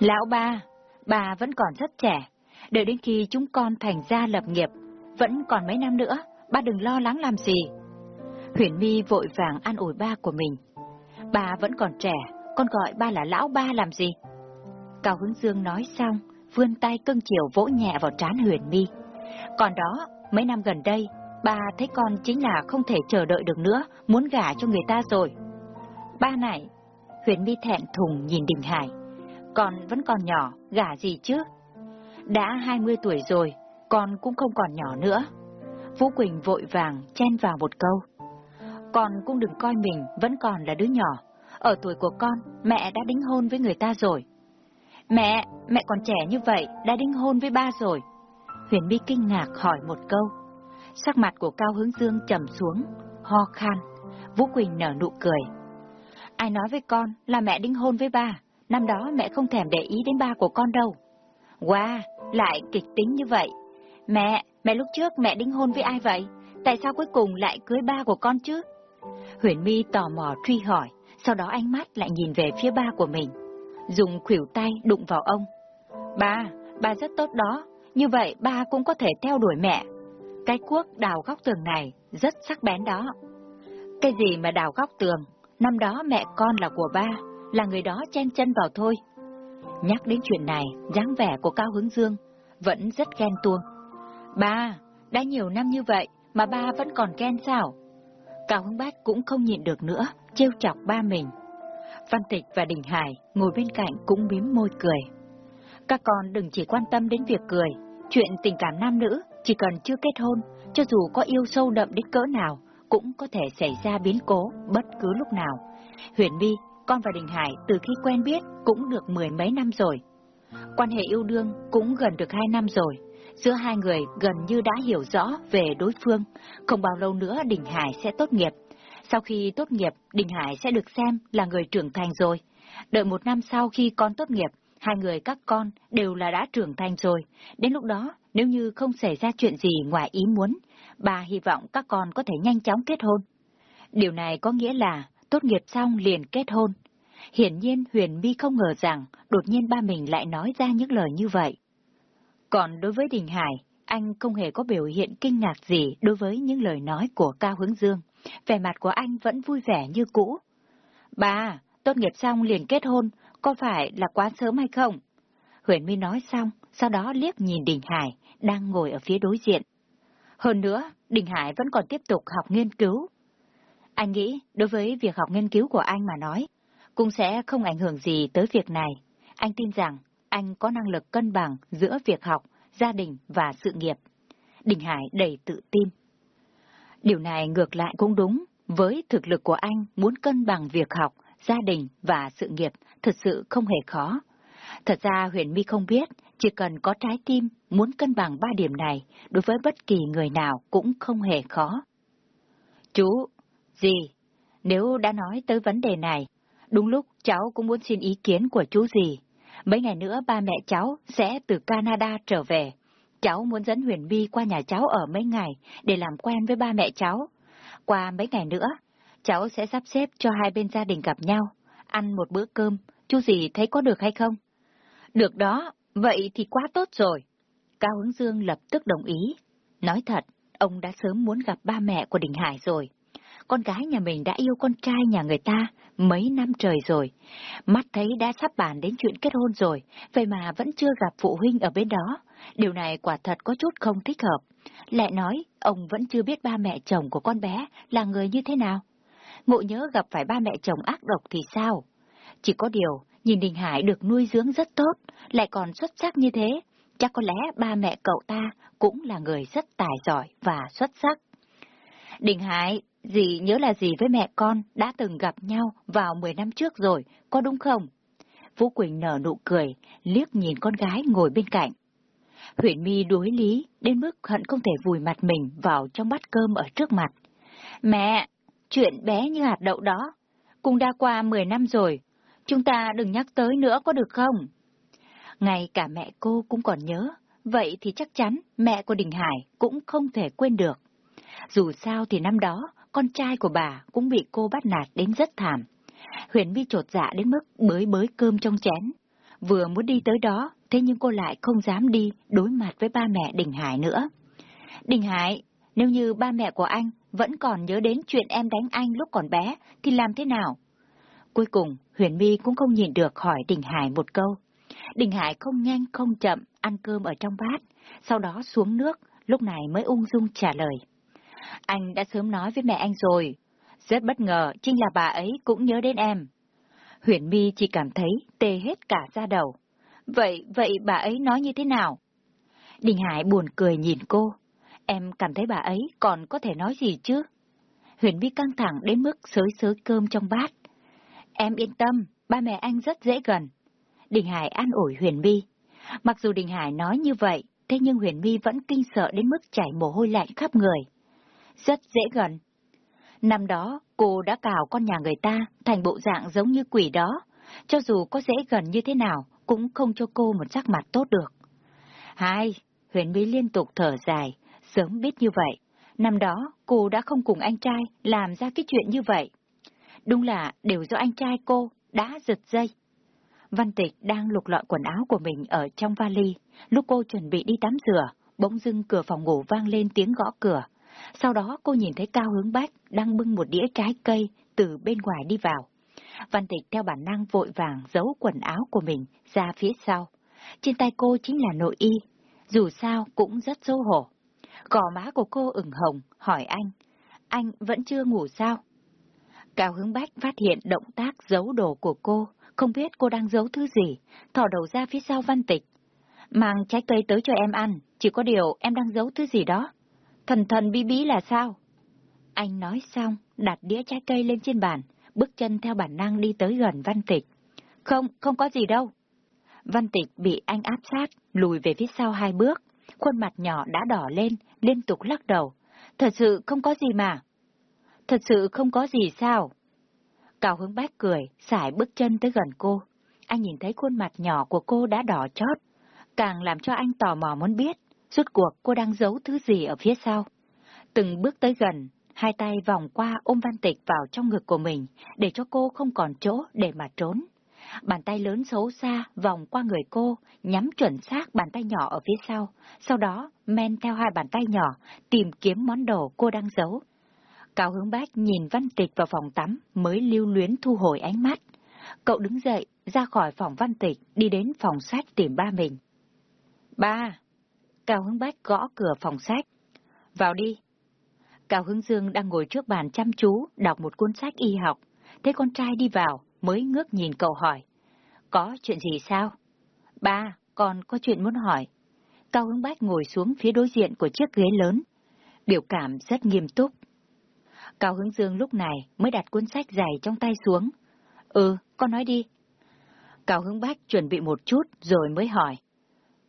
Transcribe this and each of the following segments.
Lão ba, bà vẫn còn rất trẻ. Đợi đến khi chúng con thành gia lập nghiệp, vẫn còn mấy năm nữa, ba đừng lo lắng làm gì. Huyền My vội vàng an ủi ba của mình. Bà vẫn còn trẻ, con gọi ba là lão ba làm gì? Cao Hướng Dương nói xong, vươn tay cưng chiều vỗ nhẹ vào trán Huyền My. Còn đó, mấy năm gần đây, ba thấy con chính là không thể chờ đợi được nữa, muốn gả cho người ta rồi. Ba này, Huyền My thẹn thùng nhìn Đình Hải. Con vẫn còn nhỏ, gả gì chứ? Đã 20 tuổi rồi, con cũng không còn nhỏ nữa. Vũ Quỳnh vội vàng chen vào một câu. Con cũng đừng coi mình vẫn còn là đứa nhỏ. Ở tuổi của con, mẹ đã đính hôn với người ta rồi. Mẹ, mẹ còn trẻ như vậy, đã đính hôn với ba rồi. Huyền My kinh ngạc hỏi một câu. Sắc mặt của Cao Hướng Dương trầm xuống, ho khan. Vũ Quỳnh nở nụ cười. Ai nói với con là mẹ đính hôn với ba, năm đó mẹ không thèm để ý đến ba của con đâu. Wow, lại kịch tính như vậy. Mẹ, mẹ lúc trước mẹ đính hôn với ai vậy? Tại sao cuối cùng lại cưới ba của con chứ? Huyền My tò mò truy hỏi, sau đó ánh mắt lại nhìn về phía ba của mình. Dùng khuỷu tay đụng vào ông. Ba, ba rất tốt đó, như vậy ba cũng có thể theo đuổi mẹ. Cái cuốc đào góc tường này rất sắc bén đó. Cái gì mà đào góc tường? Năm đó mẹ con là của ba, là người đó chen chân vào thôi. Nhắc đến chuyện này, dáng vẻ của Cao Hướng Dương vẫn rất ghen tuông. Ba, đã nhiều năm như vậy mà ba vẫn còn ghen sao? Cao Hướng Bách cũng không nhịn được nữa, trêu chọc ba mình. Văn Tịch và Đình Hải ngồi bên cạnh cũng bím môi cười. Các con đừng chỉ quan tâm đến việc cười, chuyện tình cảm nam nữ, chỉ cần chưa kết hôn, cho dù có yêu sâu đậm đến cỡ nào, cũng có thể xảy ra biến cố bất cứ lúc nào. Huyền My, con và Đình Hải từ khi quen biết cũng được mười mấy năm rồi. Quan hệ yêu đương cũng gần được hai năm rồi. Giữa hai người gần như đã hiểu rõ về đối phương. Không bao lâu nữa Đình Hải sẽ tốt nghiệp. Sau khi tốt nghiệp, Đình Hải sẽ được xem là người trưởng thành rồi. Đợi một năm sau khi con tốt nghiệp, hai người các con đều là đã trưởng thành rồi. Đến lúc đó, nếu như không xảy ra chuyện gì ngoài ý muốn, bà hy vọng các con có thể nhanh chóng kết hôn. Điều này có nghĩa là tốt nghiệp xong liền kết hôn. Hiển nhiên Huyền Mi không ngờ rằng đột nhiên ba mình lại nói ra những lời như vậy. Còn đối với Đình Hải, anh không hề có biểu hiện kinh ngạc gì đối với những lời nói của Cao Hướng Dương. Vẻ mặt của anh vẫn vui vẻ như cũ. Bà, tốt nghiệp xong liền kết hôn, có phải là quá sớm hay không? Huyền My nói xong, sau đó liếc nhìn Đình Hải, đang ngồi ở phía đối diện. Hơn nữa, Đình Hải vẫn còn tiếp tục học nghiên cứu. Anh nghĩ, đối với việc học nghiên cứu của anh mà nói, cũng sẽ không ảnh hưởng gì tới việc này. Anh tin rằng anh có năng lực cân bằng giữa việc học, gia đình và sự nghiệp. Đình Hải đầy tự tin. Điều này ngược lại cũng đúng, với thực lực của anh muốn cân bằng việc học, gia đình và sự nghiệp thật sự không hề khó. Thật ra Huyền My không biết, chỉ cần có trái tim muốn cân bằng ba điểm này, đối với bất kỳ người nào cũng không hề khó. Chú, gì? Nếu đã nói tới vấn đề này, đúng lúc cháu cũng muốn xin ý kiến của chú gì. Mấy ngày nữa ba mẹ cháu sẽ từ Canada trở về. Cháu muốn dẫn Huyền My qua nhà cháu ở mấy ngày để làm quen với ba mẹ cháu. Qua mấy ngày nữa, cháu sẽ sắp xếp cho hai bên gia đình gặp nhau, ăn một bữa cơm. Chú gì thấy có được hay không? Được đó, vậy thì quá tốt rồi. Cao Hướng Dương lập tức đồng ý. Nói thật, ông đã sớm muốn gặp ba mẹ của Đình Hải rồi. Con gái nhà mình đã yêu con trai nhà người ta mấy năm trời rồi. Mắt thấy đã sắp bàn đến chuyện kết hôn rồi, vậy mà vẫn chưa gặp phụ huynh ở bên đó. Điều này quả thật có chút không thích hợp. Lại nói, ông vẫn chưa biết ba mẹ chồng của con bé là người như thế nào. Ngộ nhớ gặp phải ba mẹ chồng ác độc thì sao? Chỉ có điều, nhìn Đình Hải được nuôi dưỡng rất tốt, lại còn xuất sắc như thế, chắc có lẽ ba mẹ cậu ta cũng là người rất tài giỏi và xuất sắc. Đình Hải, dì nhớ là gì với mẹ con đã từng gặp nhau vào 10 năm trước rồi, có đúng không? Vũ Quỳnh nở nụ cười, liếc nhìn con gái ngồi bên cạnh. Huyền My đối lý, đến mức hận không thể vùi mặt mình vào trong bát cơm ở trước mặt. Mẹ, chuyện bé như hạt đậu đó, cũng đã qua 10 năm rồi, chúng ta đừng nhắc tới nữa có được không? Ngay cả mẹ cô cũng còn nhớ, vậy thì chắc chắn mẹ của Đình Hải cũng không thể quên được. Dù sao thì năm đó, con trai của bà cũng bị cô bắt nạt đến rất thảm. Huyền My trột dạ đến mức bới bới cơm trong chén. Vừa muốn đi tới đó, thế nhưng cô lại không dám đi đối mặt với ba mẹ Đình Hải nữa. Đình Hải, nếu như ba mẹ của anh vẫn còn nhớ đến chuyện em đánh anh lúc còn bé, thì làm thế nào? Cuối cùng, Huyền My cũng không nhìn được hỏi Đình Hải một câu. Đình Hải không nhanh không chậm ăn cơm ở trong bát, sau đó xuống nước, lúc này mới ung dung trả lời. Anh đã sớm nói với mẹ anh rồi. Rất bất ngờ, chính là bà ấy cũng nhớ đến em. Huyền My chỉ cảm thấy tê hết cả da đầu. Vậy, vậy bà ấy nói như thế nào? Đình Hải buồn cười nhìn cô. Em cảm thấy bà ấy còn có thể nói gì chứ? Huyền My căng thẳng đến mức xới xới cơm trong bát. Em yên tâm, ba mẹ anh rất dễ gần. Đình Hải an ủi Huyền My. Mặc dù Đình Hải nói như vậy, thế nhưng Huyền My vẫn kinh sợ đến mức chảy mồ hôi lạnh khắp người. Rất dễ gần. Năm đó, cô đã cào con nhà người ta thành bộ dạng giống như quỷ đó. Cho dù có dễ gần như thế nào, cũng không cho cô một sắc mặt tốt được. Hai, Huyền Mỹ liên tục thở dài, sớm biết như vậy. Năm đó, cô đã không cùng anh trai làm ra cái chuyện như vậy. Đúng là đều do anh trai cô đã giật dây. Văn Tịch đang lục lọi quần áo của mình ở trong vali. Lúc cô chuẩn bị đi tắm rửa, bỗng dưng cửa phòng ngủ vang lên tiếng gõ cửa. Sau đó cô nhìn thấy Cao Hướng Bách đang bưng một đĩa trái cây từ bên ngoài đi vào. Văn Tịch theo bản năng vội vàng giấu quần áo của mình ra phía sau. Trên tay cô chính là nội y, dù sao cũng rất xấu hổ. Gò má của cô ửng hồng, hỏi anh, anh vẫn chưa ngủ sao? Cao Hướng Bách phát hiện động tác giấu đồ của cô, không biết cô đang giấu thứ gì, thò đầu ra phía sau Văn Tịch. Mang trái cây tới cho em ăn, chỉ có điều em đang giấu thứ gì đó. Thần thần bí bí là sao? Anh nói xong, đặt đĩa trái cây lên trên bàn, bước chân theo bản năng đi tới gần Văn Tịch. Không, không có gì đâu. Văn Tịch bị anh áp sát, lùi về phía sau hai bước, khuôn mặt nhỏ đã đỏ lên, liên tục lắc đầu. Thật sự không có gì mà. Thật sự không có gì sao? Cao hướng bác cười, xải bước chân tới gần cô. Anh nhìn thấy khuôn mặt nhỏ của cô đã đỏ chót, càng làm cho anh tò mò muốn biết, rốt cuộc cô đang giấu thứ gì ở phía sau. Từng bước tới gần, hai tay vòng qua ôm Văn Tịch vào trong ngực của mình, để cho cô không còn chỗ để mà trốn. Bàn tay lớn xấu xa vòng qua người cô, nhắm chuẩn xác bàn tay nhỏ ở phía sau, sau đó men theo hai bàn tay nhỏ, tìm kiếm món đồ cô đang giấu. Cao hướng bác nhìn Văn Tịch vào phòng tắm mới lưu luyến thu hồi ánh mắt. Cậu đứng dậy, ra khỏi phòng Văn Tịch, đi đến phòng sách tìm ba mình. Ba! Cao Hứng bách gõ cửa phòng sách. Vào đi. Cao Hứng dương đang ngồi trước bàn chăm chú, đọc một cuốn sách y học. Thấy con trai đi vào, mới ngước nhìn cậu hỏi. Có chuyện gì sao? Ba, con có chuyện muốn hỏi. Cao Hứng bách ngồi xuống phía đối diện của chiếc ghế lớn. Biểu cảm rất nghiêm túc. Cao Hứng dương lúc này mới đặt cuốn sách dày trong tay xuống. Ừ, con nói đi. Cao Hứng bách chuẩn bị một chút rồi mới hỏi.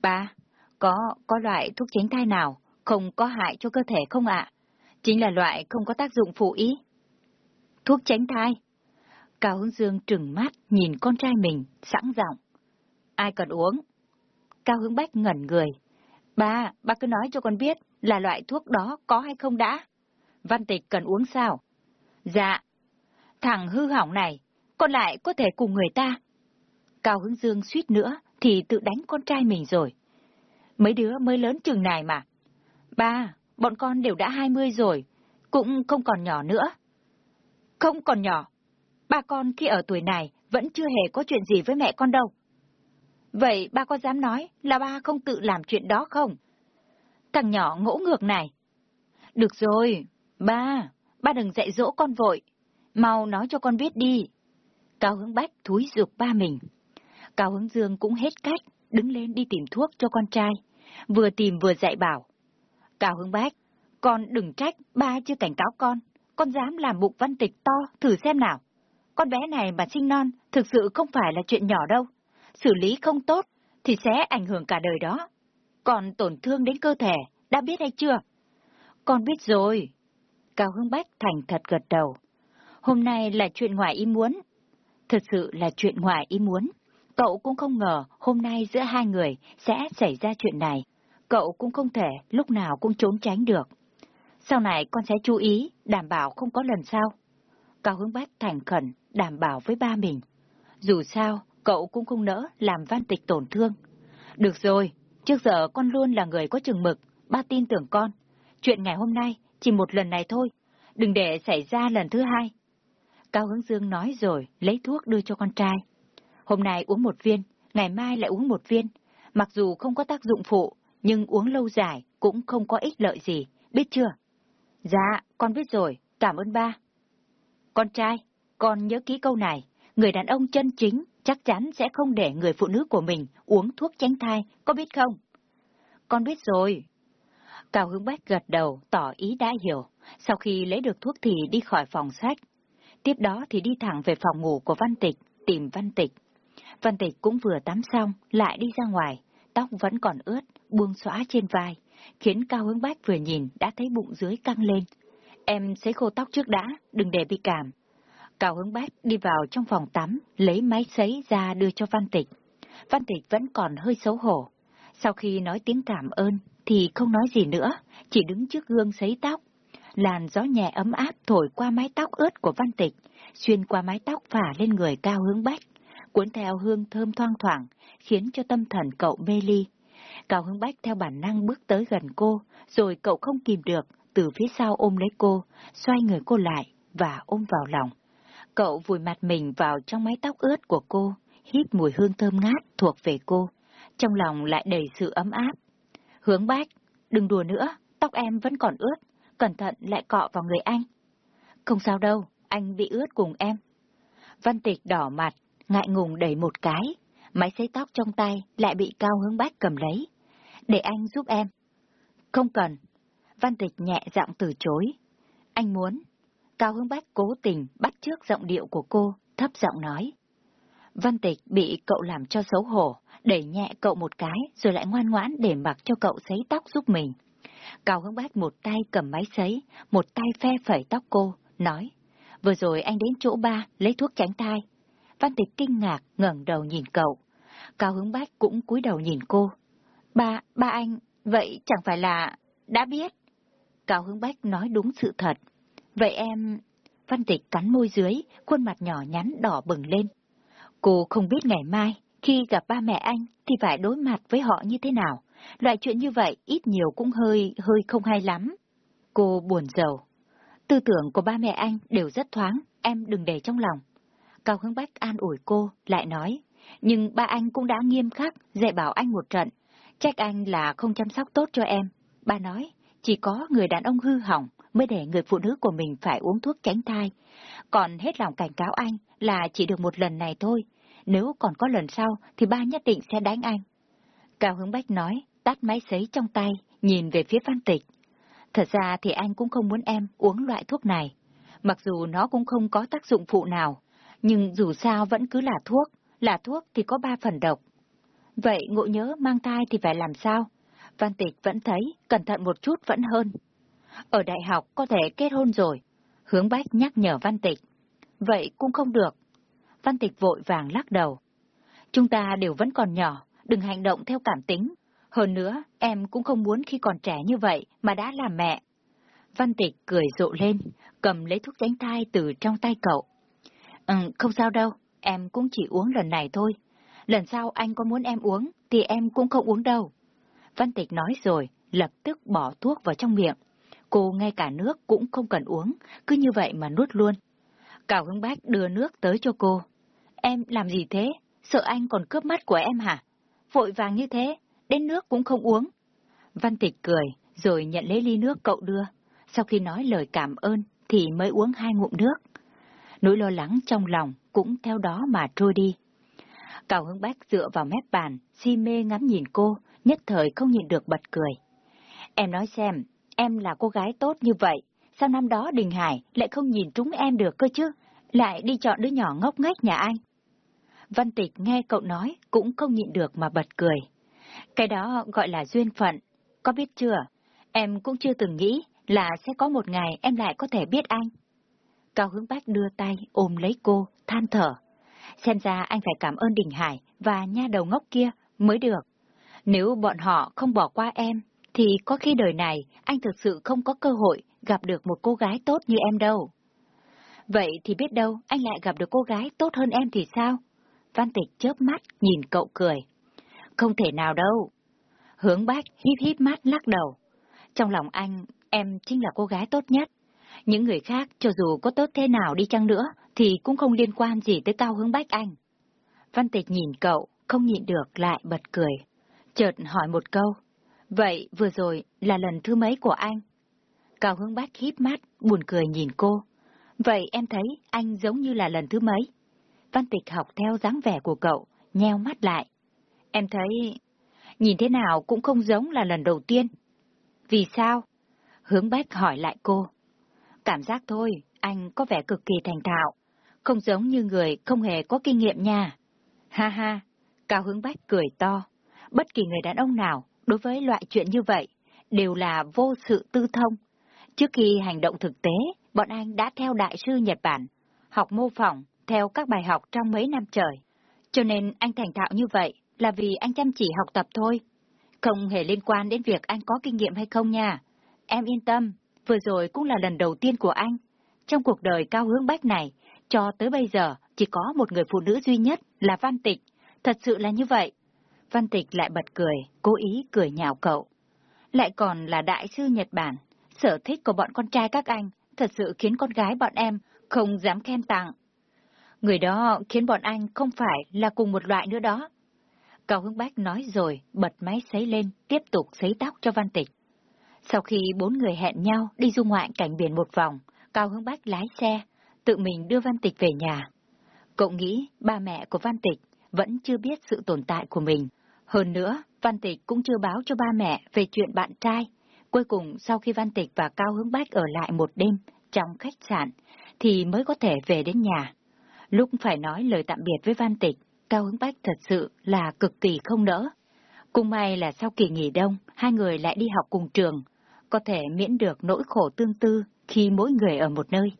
Ba, có, có loại thuốc tránh thai nào không có hại cho cơ thể không ạ? Chính là loại không có tác dụng phụ ý. Thuốc tránh thai? Cao hướng dương trừng mắt nhìn con trai mình, sẵn giọng. Ai cần uống? Cao hướng bách ngẩn người. Ba, ba cứ nói cho con biết là loại thuốc đó có hay không đã? Văn tịch cần uống sao? Dạ. Thằng hư hỏng này, con lại có thể cùng người ta. Cao hướng dương suýt nữa thì tự đánh con trai mình rồi. Mấy đứa mới lớn chừng này mà. Ba, bọn con đều đã hai mươi rồi, cũng không còn nhỏ nữa. Không còn nhỏ. Ba con khi ở tuổi này vẫn chưa hề có chuyện gì với mẹ con đâu. Vậy ba có dám nói là ba không tự làm chuyện đó không? Thằng nhỏ ngỗ ngược này. Được rồi, ba, ba đừng dạy dỗ con vội. Mau nói cho con biết đi. Cao hướng bách thúi giục ba mình. Cao hướng dương cũng hết cách, đứng lên đi tìm thuốc cho con trai. Vừa tìm vừa dạy bảo. Cao Hưng bách, con đừng trách, ba chưa cảnh cáo con. Con dám làm bụng văn tịch to, thử xem nào. Con bé này mà sinh non, thực sự không phải là chuyện nhỏ đâu. Xử lý không tốt, thì sẽ ảnh hưởng cả đời đó. Còn tổn thương đến cơ thể, đã biết hay chưa? Con biết rồi. Cao Hưng Bách thành thật gật đầu. Hôm nay là chuyện ngoài ý muốn. Thật sự là chuyện ngoài ý muốn. Cậu cũng không ngờ hôm nay giữa hai người sẽ xảy ra chuyện này. Cậu cũng không thể lúc nào cũng trốn tránh được. Sau này con sẽ chú ý, đảm bảo không có lần sau. Cao Hướng Bách thành khẩn, đảm bảo với ba mình. Dù sao, cậu cũng không nỡ làm Văn Tịch tổn thương. Được rồi, trước giờ con luôn là người có chừng mực, ba tin tưởng con. Chuyện ngày hôm nay chỉ một lần này thôi, đừng để xảy ra lần thứ hai. Cao Hướng Dương nói rồi, lấy thuốc đưa cho con trai. Hôm nay uống một viên, ngày mai lại uống một viên. Mặc dù không có tác dụng phụ, nhưng uống lâu dài cũng không có ích lợi gì, biết chưa? Dạ, con biết rồi, cảm ơn ba. Con trai, con nhớ kỹ câu này, người đàn ông chân chính chắc chắn sẽ không để người phụ nữ của mình uống thuốc tránh thai, có biết không? Con biết rồi. Cao Hướng Bách gật đầu, tỏ ý đã hiểu. Sau khi lấy được thuốc thì đi khỏi phòng sách. Tiếp đó thì đi thẳng về phòng ngủ của Văn Tịch, tìm Văn Tịch. Văn Tịch cũng vừa tắm xong, lại đi ra ngoài, tóc vẫn còn ướt, buông xõa trên vai, khiến Cao Hướng Bách vừa nhìn đã thấy bụng dưới căng lên. Em sẽ khô tóc trước đã, đừng để bị cảm. Cao Hướng Bách đi vào trong phòng tắm, lấy máy sấy ra đưa cho Văn Tịch. Văn Tịch vẫn còn hơi xấu hổ. Sau khi nói tiếng cảm ơn, thì không nói gì nữa, chỉ đứng trước gương sấy tóc. Làn gió nhẹ ấm áp thổi qua mái tóc ướt của Văn Tịch, xuyên qua mái tóc phả lên người Cao Hướng Bách, cuốn theo hương thơm thoang thoảng, khiến cho tâm thần cậu mê ly. Cao Hưng Bách theo bản năng bước tới gần cô, rồi cậu không kìm được, từ phía sau ôm lấy cô, xoay người cô lại và ôm vào lòng. Cậu vùi mặt mình vào trong mái tóc ướt của cô, hít mùi hương thơm ngát thuộc về cô. Trong lòng lại đầy sự ấm áp. Hướng bách, đừng đùa nữa, tóc em vẫn còn ướt, cẩn thận lại cọ vào người anh. Không sao đâu, anh bị ướt cùng em. Văn tịch đỏ mặt, ngại ngùng đẩy một cái, máy sấy tóc trong tay lại bị cao hướng bách cầm lấy. Để anh giúp em. Không cần. Văn tịch nhẹ giọng từ chối. Anh muốn. Cao Hướng Bách cố tình bắt trước giọng điệu của cô, thấp giọng nói. Văn Tịch bị cậu làm cho xấu hổ, đẩy nhẹ cậu một cái rồi lại ngoan ngoãn để mặc cho cậu sấy tóc giúp mình. Cao Hướng Bách một tay cầm máy sấy, một tay phe phẩy tóc cô, nói. Vừa rồi anh đến chỗ ba lấy thuốc tránh thai. Văn Tịch kinh ngạc ngẩng đầu nhìn cậu. Cao Hướng Bách cũng cúi đầu nhìn cô. Ba, ba anh, vậy chẳng phải là... đã biết. Cao Hướng Bách nói đúng sự thật. Vậy em... Văn Tịch cắn môi dưới, khuôn mặt nhỏ nhắn đỏ bừng lên. Cô không biết ngày mai, khi gặp ba mẹ anh, thì phải đối mặt với họ như thế nào. Loại chuyện như vậy ít nhiều cũng hơi, hơi không hay lắm. Cô buồn giàu. Tư tưởng của ba mẹ anh đều rất thoáng, em đừng để trong lòng. Cao Hướng Bách an ủi cô, lại nói. Nhưng ba anh cũng đã nghiêm khắc, dạy bảo anh một trận. Trách anh là không chăm sóc tốt cho em. Ba nói, chỉ có người đàn ông hư hỏng mới để người phụ nữ của mình phải uống thuốc tránh thai. Còn hết lòng cảnh cáo anh là chỉ được một lần này thôi. Nếu còn có lần sau thì ba nhất định sẽ đánh anh. Cao Hướng Bách nói, tắt máy sấy trong tay, nhìn về phía Văn Tịch. Thật ra thì anh cũng không muốn em uống loại thuốc này. Mặc dù nó cũng không có tác dụng phụ nào, nhưng dù sao vẫn cứ là thuốc, là thuốc thì có ba phần độc. Vậy ngộ nhớ mang thai thì phải làm sao? Văn Tịch vẫn thấy cẩn thận một chút vẫn hơn. Ở đại học có thể kết hôn rồi. Hướng Bách nhắc nhở Văn Tịch. Vậy cũng không được. Văn Tịch vội vàng lắc đầu. Chúng ta đều vẫn còn nhỏ, đừng hành động theo cảm tính. Hơn nữa, em cũng không muốn khi còn trẻ như vậy mà đã làm mẹ. Văn Tịch cười rộ lên, cầm lấy thuốc tránh thai từ trong tay cậu. Ừ, không sao đâu, em cũng chỉ uống lần này thôi. Lần sau anh có muốn em uống, thì em cũng không uống đâu. Văn Tịch nói rồi, lập tức bỏ thuốc vào trong miệng. Cô ngay cả nước cũng không cần uống, cứ như vậy mà nuốt luôn. Cảo Hướng Bách đưa nước tới cho cô. Em làm gì thế? Sợ anh còn cướp mắt của em hả? Vội vàng như thế, đến nước cũng không uống. Văn Tịch cười, rồi nhận lấy ly nước cậu đưa. Sau khi nói lời cảm ơn, thì mới uống hai ngụm nước. Nỗi lo lắng trong lòng cũng theo đó mà trôi đi. Cao Hướng Bách dựa vào mép bàn, si mê ngắm nhìn cô, nhất thời không nhịn được bật cười. Em nói xem, em là cô gái tốt như vậy, sao năm đó Đình Hải lại không nhìn trúng em được cơ chứ, lại đi chọn đứa nhỏ ngốc nghếch nhà anh? Văn Tịch nghe cậu nói cũng không nhịn được mà bật cười. Cái đó gọi là duyên phận, có biết chưa? Em cũng chưa từng nghĩ là sẽ có một ngày em lại có thể biết anh. Cao Hướng Bách đưa tay ôm lấy cô, than thở. Xem ra anh phải cảm ơn Đình Hải và nha đầu ngốc kia mới được. Nếu bọn họ không bỏ qua em, thì có khi đời này anh thực sự không có cơ hội gặp được một cô gái tốt như em đâu. Vậy thì biết đâu anh lại gặp được cô gái tốt hơn em thì sao? Văn Tịch chớp mắt nhìn cậu cười. Không thể nào đâu. Hướng bách híp híp mắt lắc đầu. Trong lòng anh, em chính là cô gái tốt nhất. Những người khác, cho dù có tốt thế nào đi chăng nữa, thì cũng không liên quan gì tới cao hướng bách anh. Văn Tịch nhìn cậu, không nhịn được lại bật cười. Chợt hỏi một câu. Vậy vừa rồi là lần thứ mấy của anh? Cao hướng bách híp mắt, buồn cười nhìn cô. Vậy em thấy anh giống như là lần thứ mấy? Văn Tịch học theo dáng vẻ của cậu, nheo mắt lại. Em thấy... Nhìn thế nào cũng không giống là lần đầu tiên. Vì sao? Hướng Bách hỏi lại cô. Cảm giác thôi, anh có vẻ cực kỳ thành thạo. Không giống như người không hề có kinh nghiệm nha. Ha ha, Cao Hướng Bách cười to. Bất kỳ người đàn ông nào, đối với loại chuyện như vậy, đều là vô sự tư thông. Trước khi hành động thực tế, bọn anh đã theo đại sư Nhật Bản, học mô phỏng, theo các bài học trong mấy năm trời. Cho nên anh thành thạo như vậy là vì anh chăm chỉ học tập thôi. Không hề liên quan đến việc anh có kinh nghiệm hay không nha. Em yên tâm, vừa rồi cũng là lần đầu tiên của anh. Trong cuộc đời cao hướng bách này, cho tới bây giờ chỉ có một người phụ nữ duy nhất là Văn Tịch. Thật sự là như vậy. Văn Tịch lại bật cười, cố ý cười nhạo cậu. Lại còn là đại sư Nhật Bản. Sở thích của bọn con trai các anh thật sự khiến con gái bọn em không dám khen tặng. Người đó khiến bọn anh không phải là cùng một loại nữa đó. Cao Hướng Bách nói rồi, bật máy sấy lên, tiếp tục sấy tóc cho Văn Tịch. Sau khi bốn người hẹn nhau đi du ngoạn cảnh biển một vòng, Cao Hướng Bách lái xe, tự mình đưa Văn Tịch về nhà. Cậu nghĩ ba mẹ của Văn Tịch vẫn chưa biết sự tồn tại của mình. Hơn nữa, Văn Tịch cũng chưa báo cho ba mẹ về chuyện bạn trai. Cuối cùng, sau khi Văn Tịch và Cao Hướng Bách ở lại một đêm trong khách sạn, thì mới có thể về đến nhà. Lúc phải nói lời tạm biệt với Văn Tịch, Cao Hướng Bách thật sự là cực kỳ không nỡ. Cũng may là sau kỳ nghỉ đông, hai người lại đi học cùng trường, có thể miễn được nỗi khổ tương tư khi mỗi người ở một nơi.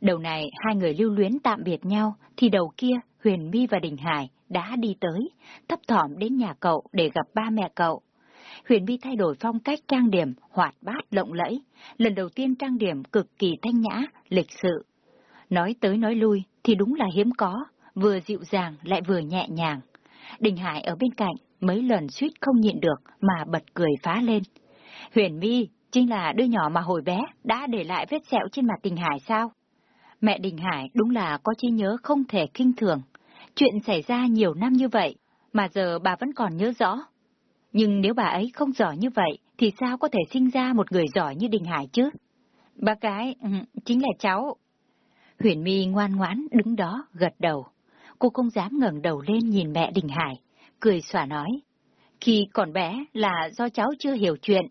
Đầu này hai người lưu luyến tạm biệt nhau, thì đầu kia Huyền My và Đình Hải đã đi tới, thấp thỏm đến nhà cậu để gặp ba mẹ cậu. Huyền My thay đổi phong cách trang điểm, hoạt bát lộng lẫy, lần đầu tiên trang điểm cực kỳ thanh nhã, lịch sự. Nói tới nói lui thì đúng là hiếm có, vừa dịu dàng lại vừa nhẹ nhàng. Đình Hải ở bên cạnh mấy lần suýt không nhịn được mà bật cười phá lên. Huyền My chính là đứa nhỏ mà hồi bé đã để lại vết sẹo trên mặt Đình Hải sao? Mẹ Đình Hải đúng là có trí nhớ không thể kinh thường. Chuyện xảy ra nhiều năm như vậy, mà giờ bà vẫn còn nhớ rõ. Nhưng nếu bà ấy không giỏi như vậy, thì sao có thể sinh ra một người giỏi như Đình Hải chứ? Bà gái, ừ, chính là cháu. Huyền My ngoan ngoãn đứng đó, gật đầu. Cô không dám ngẩng đầu lên nhìn mẹ Đình Hải, cười xòa nói. Khi còn bé là do cháu chưa hiểu chuyện.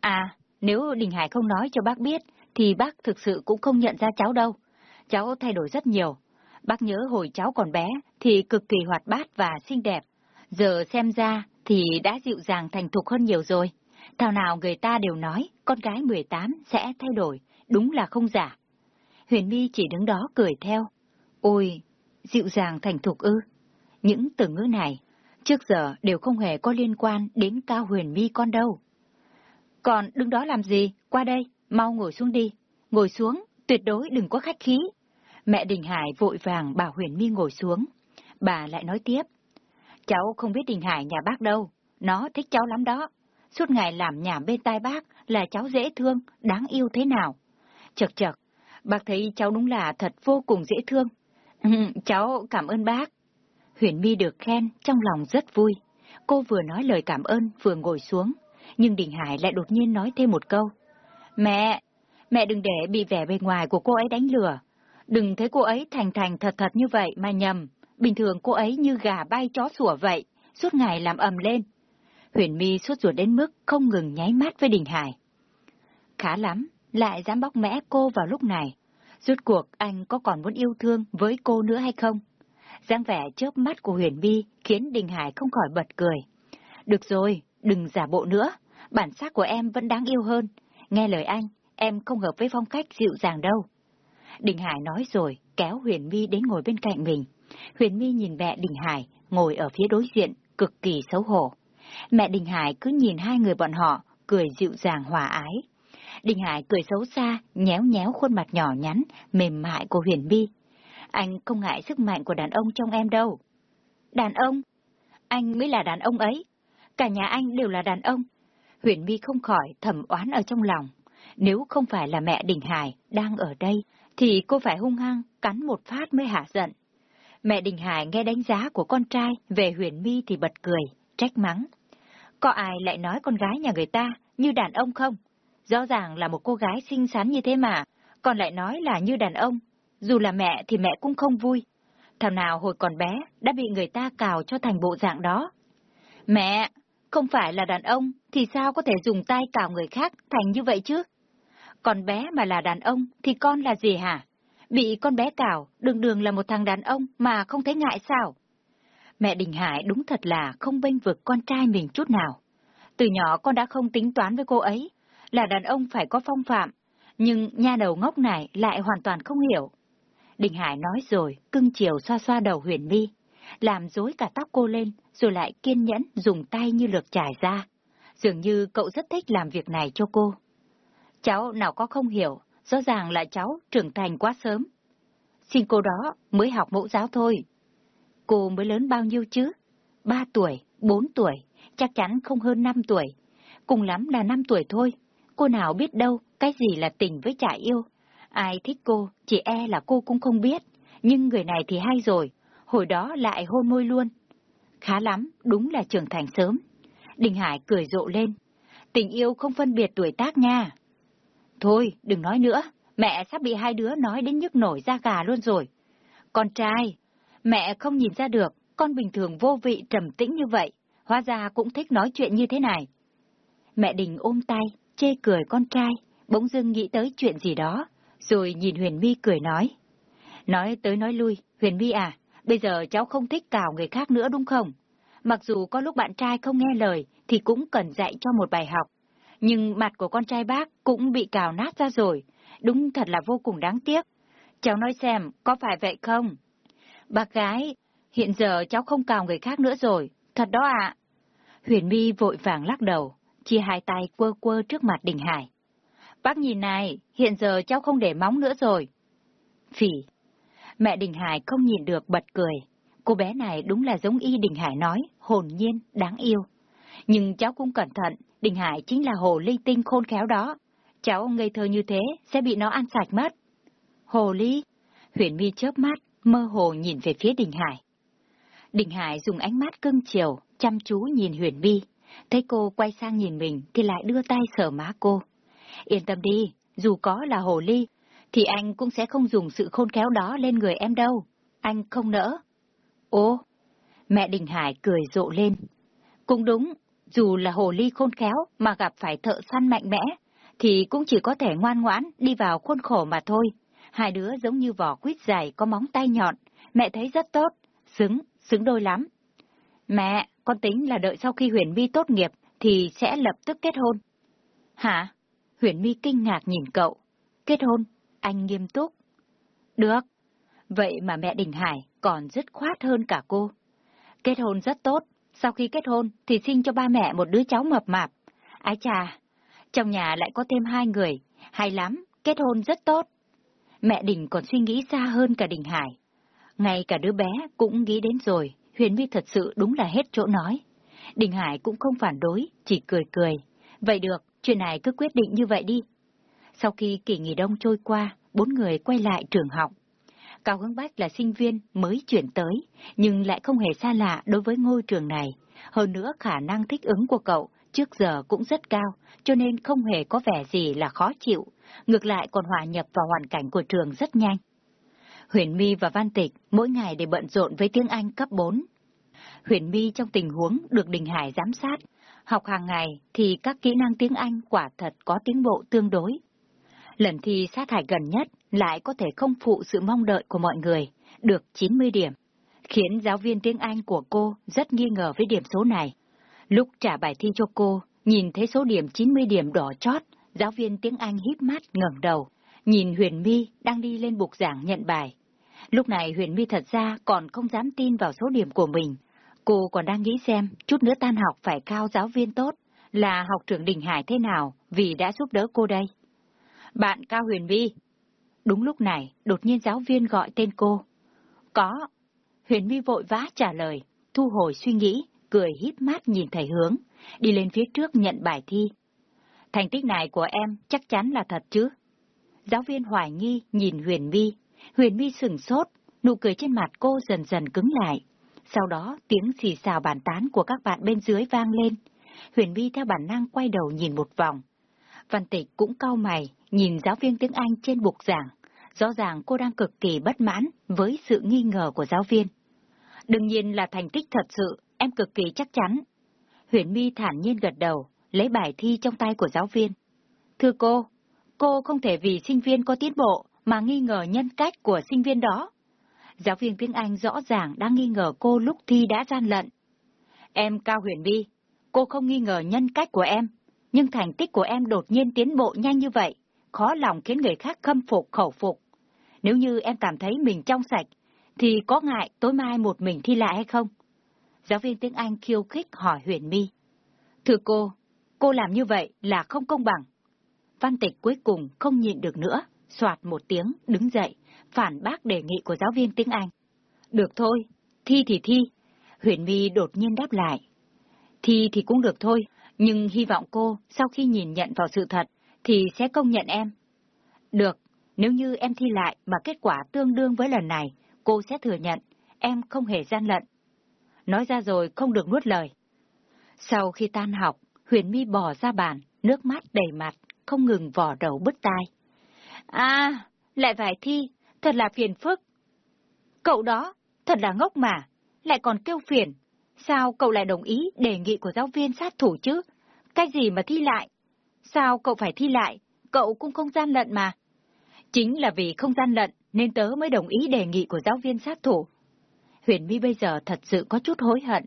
À, nếu Đình Hải không nói cho bác biết, thì bác thực sự cũng không nhận ra cháu đâu. Cháu thay đổi rất nhiều. Bác nhớ hồi cháu còn bé thì cực kỳ hoạt bát và xinh đẹp. Giờ xem ra thì đã dịu dàng thành thục hơn nhiều rồi. Thảo nào người ta đều nói con gái 18 sẽ thay đổi, đúng là không giả. Huyền My chỉ đứng đó cười theo. Ôi, dịu dàng thành thục ư. Những từ ngữ này, trước giờ đều không hề có liên quan đến Cao Huyền Mi con đâu. Còn đứng đó làm gì? Qua đây, mau ngồi xuống đi. Ngồi xuống, tuyệt đối đừng có khách khí. Mẹ Đình Hải vội vàng bảo Huyền Mi ngồi xuống. Bà lại nói tiếp. Cháu không biết Đình Hải nhà bác đâu, nó thích cháu lắm đó. Suốt ngày làm nhảm bên tai bác là cháu dễ thương, đáng yêu thế nào. Chật chật, bác thấy cháu đúng là thật vô cùng dễ thương. Cháu cảm ơn bác. Huyền Mi được khen, trong lòng rất vui. Cô vừa nói lời cảm ơn vừa ngồi xuống, nhưng Đình Hải lại đột nhiên nói thêm một câu. Mẹ, mẹ đừng để bị vẻ bề ngoài của cô ấy đánh lừa. Đừng thấy cô ấy thành thành thật thật như vậy mà nhầm. Bình thường cô ấy như gà bay chó sủa vậy, suốt ngày làm ầm lên. Huyền Mi suốt ruột đến mức không ngừng nháy mắt với Đình Hải. Khá lắm, lại dám bóc mẽ cô vào lúc này. Rốt cuộc anh có còn muốn yêu thương với cô nữa hay không? Dáng vẻ chớp mắt của Huyền Vi khiến Đình Hải không khỏi bật cười. Được rồi, đừng giả bộ nữa, bản sắc của em vẫn đáng yêu hơn. Nghe lời anh, em không hợp với phong cách dịu dàng đâu. Đình Hải nói rồi, kéo Huyền Vi đến ngồi bên cạnh mình. Huyền Vi nhìn mẹ Đình Hải, ngồi ở phía đối diện, cực kỳ xấu hổ. Mẹ Đình Hải cứ nhìn hai người bọn họ, cười dịu dàng hòa ái. Đình Hải cười xấu xa, nhéo nhéo khuôn mặt nhỏ nhắn, mềm mại của Huyền Vi. Anh không ngại sức mạnh của đàn ông trong em đâu. Đàn ông? Anh mới là đàn ông ấy. Cả nhà anh đều là đàn ông. Huyền My không khỏi thầm oán ở trong lòng. Nếu không phải là mẹ Đình Hải đang ở đây, thì cô phải hung hăng cắn một phát mới hạ giận. Mẹ Đình Hải nghe đánh giá của con trai về Huyền My thì bật cười, trách mắng. Có ai lại nói con gái nhà người ta như đàn ông không? Rõ ràng là một cô gái xinh xắn như thế mà, còn lại nói là như đàn ông. Dù là mẹ thì mẹ cũng không vui. Thảo nào hồi còn bé đã bị người ta cào cho thành bộ dạng đó. Mẹ, không phải là đàn ông thì sao có thể dùng tay cào người khác thành như vậy chứ? Còn bé mà là đàn ông thì con là gì hả? Bị con bé cào, đường đường là một thằng đàn ông mà không thấy ngại sao? Mẹ Đình Hải đúng thật là không bênh vực con trai mình chút nào. Từ nhỏ con đã không tính toán với cô ấy, là đàn ông phải có phong phạm, nhưng nha đầu ngốc này lại hoàn toàn không hiểu. Đình Hải nói rồi, cưng chiều xoa xoa đầu huyền mi, làm rối cả tóc cô lên, rồi lại kiên nhẫn dùng tay như lược trải ra. Dường như cậu rất thích làm việc này cho cô. Cháu nào có không hiểu, rõ ràng là cháu trưởng thành quá sớm. Xin cô đó mới học mẫu giáo thôi. Cô mới lớn bao nhiêu chứ? Ba tuổi, bốn tuổi, chắc chắn không hơn năm tuổi. Cùng lắm là năm tuổi thôi. Cô nào biết đâu cái gì là tình với trả yêu. Ai thích cô, chỉ e là cô cũng không biết. Nhưng người này thì hay rồi, hồi đó lại hôn môi luôn. Khá lắm, đúng là trưởng thành sớm. Đình Hải cười rộ lên. Tình yêu không phân biệt tuổi tác nha. Thôi, đừng nói nữa, mẹ sắp bị hai đứa nói đến nhức nổi da gà luôn rồi. Con trai, mẹ không nhìn ra được, con bình thường vô vị trầm tĩnh như vậy, hóa ra cũng thích nói chuyện như thế này. Mẹ Đình ôm tay, chê cười con trai, bỗng dưng nghĩ tới chuyện gì đó, rồi nhìn Huyền My cười nói. Nói tới nói lui, Huyền My à, bây giờ cháu không thích cào người khác nữa đúng không? Mặc dù có lúc bạn trai không nghe lời, thì cũng cần dạy cho một bài học. Nhưng mặt của con trai bác cũng bị cào nát ra rồi, đúng thật là vô cùng đáng tiếc. Cháu nói xem, có phải vậy không? Bác gái, hiện giờ cháu không cào người khác nữa rồi, thật đó ạ. Huyền My vội vàng lắc đầu, chia hai tay quơ quơ trước mặt Đình Hải. Bác nhìn này, hiện giờ cháu không để móng nữa rồi. Phỉ. Mẹ Đình Hải không nhìn được bật cười. Cô bé này đúng là giống y Đình Hải nói, hồn nhiên, đáng yêu. Nhưng cháu cũng cẩn thận, Đình Hải chính là hồ ly tinh khôn khéo đó. Cháu ngây thơ như thế sẽ bị nó ăn sạch mất. Hồ ly? Huyền mi chớp mắt, mơ hồ nhìn về phía Đình Hải. Đình Hải dùng ánh mắt cưng chiều, chăm chú nhìn Huyền mi. Thấy cô quay sang nhìn mình thì lại đưa tay sờ má cô. Yên tâm đi, dù có là hồ ly, thì anh cũng sẽ không dùng sự khôn khéo đó lên người em đâu. Anh không nỡ. Ô, mẹ Đình Hải cười rộ lên. Cũng đúng, dù là hồ ly khôn khéo mà gặp phải thợ săn mạnh mẽ, thì cũng chỉ có thể ngoan ngoãn đi vào khuôn khổ mà thôi. Hai đứa giống như vỏ quýt dài có móng tay nhọn, mẹ thấy rất tốt, xứng, xứng đôi lắm. Mẹ, con tính là đợi sau khi Huyền My tốt nghiệp thì sẽ lập tức kết hôn. Hả? Huyền My kinh ngạc nhìn cậu. Kết hôn? Anh nghiêm túc. Được. Vậy mà mẹ Đình Hải còn dứt khoát hơn cả cô. Kết hôn rất tốt. Sau khi kết hôn thì sinh cho ba mẹ một đứa cháu mập mạp. Ái chà, trong nhà lại có thêm hai người. Hay lắm, kết hôn rất tốt. Mẹ Đình còn suy nghĩ xa hơn cả Đình Hải. Ngay cả đứa bé cũng nghĩ đến rồi. Huyền My thật sự đúng là hết chỗ nói. Đình Hải cũng không phản đối, chỉ cười cười. Vậy được, chuyện này cứ quyết định như vậy đi. Sau khi kỳ nghỉ đông trôi qua, bốn người quay lại trường học. Cao Hướng Bách là sinh viên mới chuyển tới, nhưng lại không hề xa lạ đối với ngôi trường này. Hơn nữa khả năng thích ứng của cậu trước giờ cũng rất cao, cho nên không hề có vẻ gì là khó chịu, ngược lại còn hòa nhập vào hoàn cảnh của trường rất nhanh. Huyền My và Văn Tịch mỗi ngày đều bận rộn với tiếng Anh cấp 4. Huyền My trong tình huống được Đình Hải giám sát, học hàng ngày thì các kỹ năng tiếng Anh quả thật có tiến bộ tương đối. Lần thi sát hạch gần nhất lại có thể không phụ sự mong đợi của mọi người, được 90 điểm, khiến giáo viên tiếng Anh của cô rất nghi ngờ với điểm số này. Lúc trả bài thi cho cô, nhìn thấy số điểm 90 điểm đỏ chót, giáo viên tiếng Anh híp mắt ngẩng đầu, nhìn Huyền My đang đi lên bục giảng nhận bài. Lúc này Huyền My thật ra còn không dám tin vào số điểm của mình. Cô còn đang nghĩ xem chút nữa tan học phải cao giáo viên tốt, là học trưởng Đình Hải thế nào vì đã giúp đỡ cô đây. Bạn Cao Huyền vi Đúng lúc này, đột nhiên giáo viên gọi tên cô. Có. Huyền vi vội vã trả lời, thu hồi suy nghĩ, cười híp mắt nhìn thầy hướng, đi lên phía trước nhận bài thi. Thành tích này của em chắc chắn là thật chứ? Giáo viên hoài nghi nhìn Huyền vi Huyền vi sừng sốt, nụ cười trên mặt cô dần dần cứng lại. Sau đó tiếng xì xào bàn tán của các bạn bên dưới vang lên. Huyền Vi theo bản năng quay đầu nhìn một vòng. Văn Tịch cũng cau mày, nhìn giáo viên tiếng Anh trên bục giảng. Rõ ràng cô đang cực kỳ bất mãn với sự nghi ngờ của giáo viên. Đương nhiên là thành tích thật sự, em cực kỳ chắc chắn. Huyền Mi thản nhiên gật đầu, lấy bài thi trong tay của giáo viên. Thưa cô, cô không thể vì sinh viên có tiến bộ mà nghi ngờ nhân cách của sinh viên đó. Giáo viên tiếng Anh rõ ràng đang nghi ngờ cô lúc thi đã gian lận. Em Cao Huyền Vi, cô không nghi ngờ nhân cách của em, nhưng thành tích của em đột nhiên tiến bộ nhanh như vậy, khó lòng khiến người khác khâm phục khẩu phục. Nếu như em cảm thấy mình trong sạch, thì có ngại tối mai một mình thi lại hay không? Giáo viên tiếng Anh khiêu khích hỏi Huyền Mi. Thưa cô, cô làm như vậy là không công bằng. Văn tịch cuối cùng không nhịn được nữa, soạt một tiếng, đứng dậy, phản bác đề nghị của giáo viên tiếng Anh. Được thôi, thi thì thi. Huyền My đột nhiên đáp lại. Thi thì cũng được thôi, nhưng hy vọng cô, sau khi nhìn nhận vào sự thật, thì sẽ công nhận em. Được, nếu như em thi lại mà kết quả tương đương với lần này, cô sẽ thừa nhận, em không hề gian lận. Nói ra rồi không được nuốt lời. Sau khi tan học, Huyền My bỏ ra bàn, nước mắt đầy mặt, không ngừng vò đầu bứt tai. À, lại phải thi, thật là phiền phức. Cậu đó, thật là ngốc mà, lại còn kêu phiền. Sao cậu lại đồng ý đề nghị của giáo viên sát thủ chứ? Cái gì mà thi lại? Sao cậu phải thi lại? Cậu cũng không gian lận mà. Chính là vì không gian lận nên tớ mới đồng ý đề nghị của giáo viên sát thủ. Huyền My bây giờ thật sự có chút hối hận.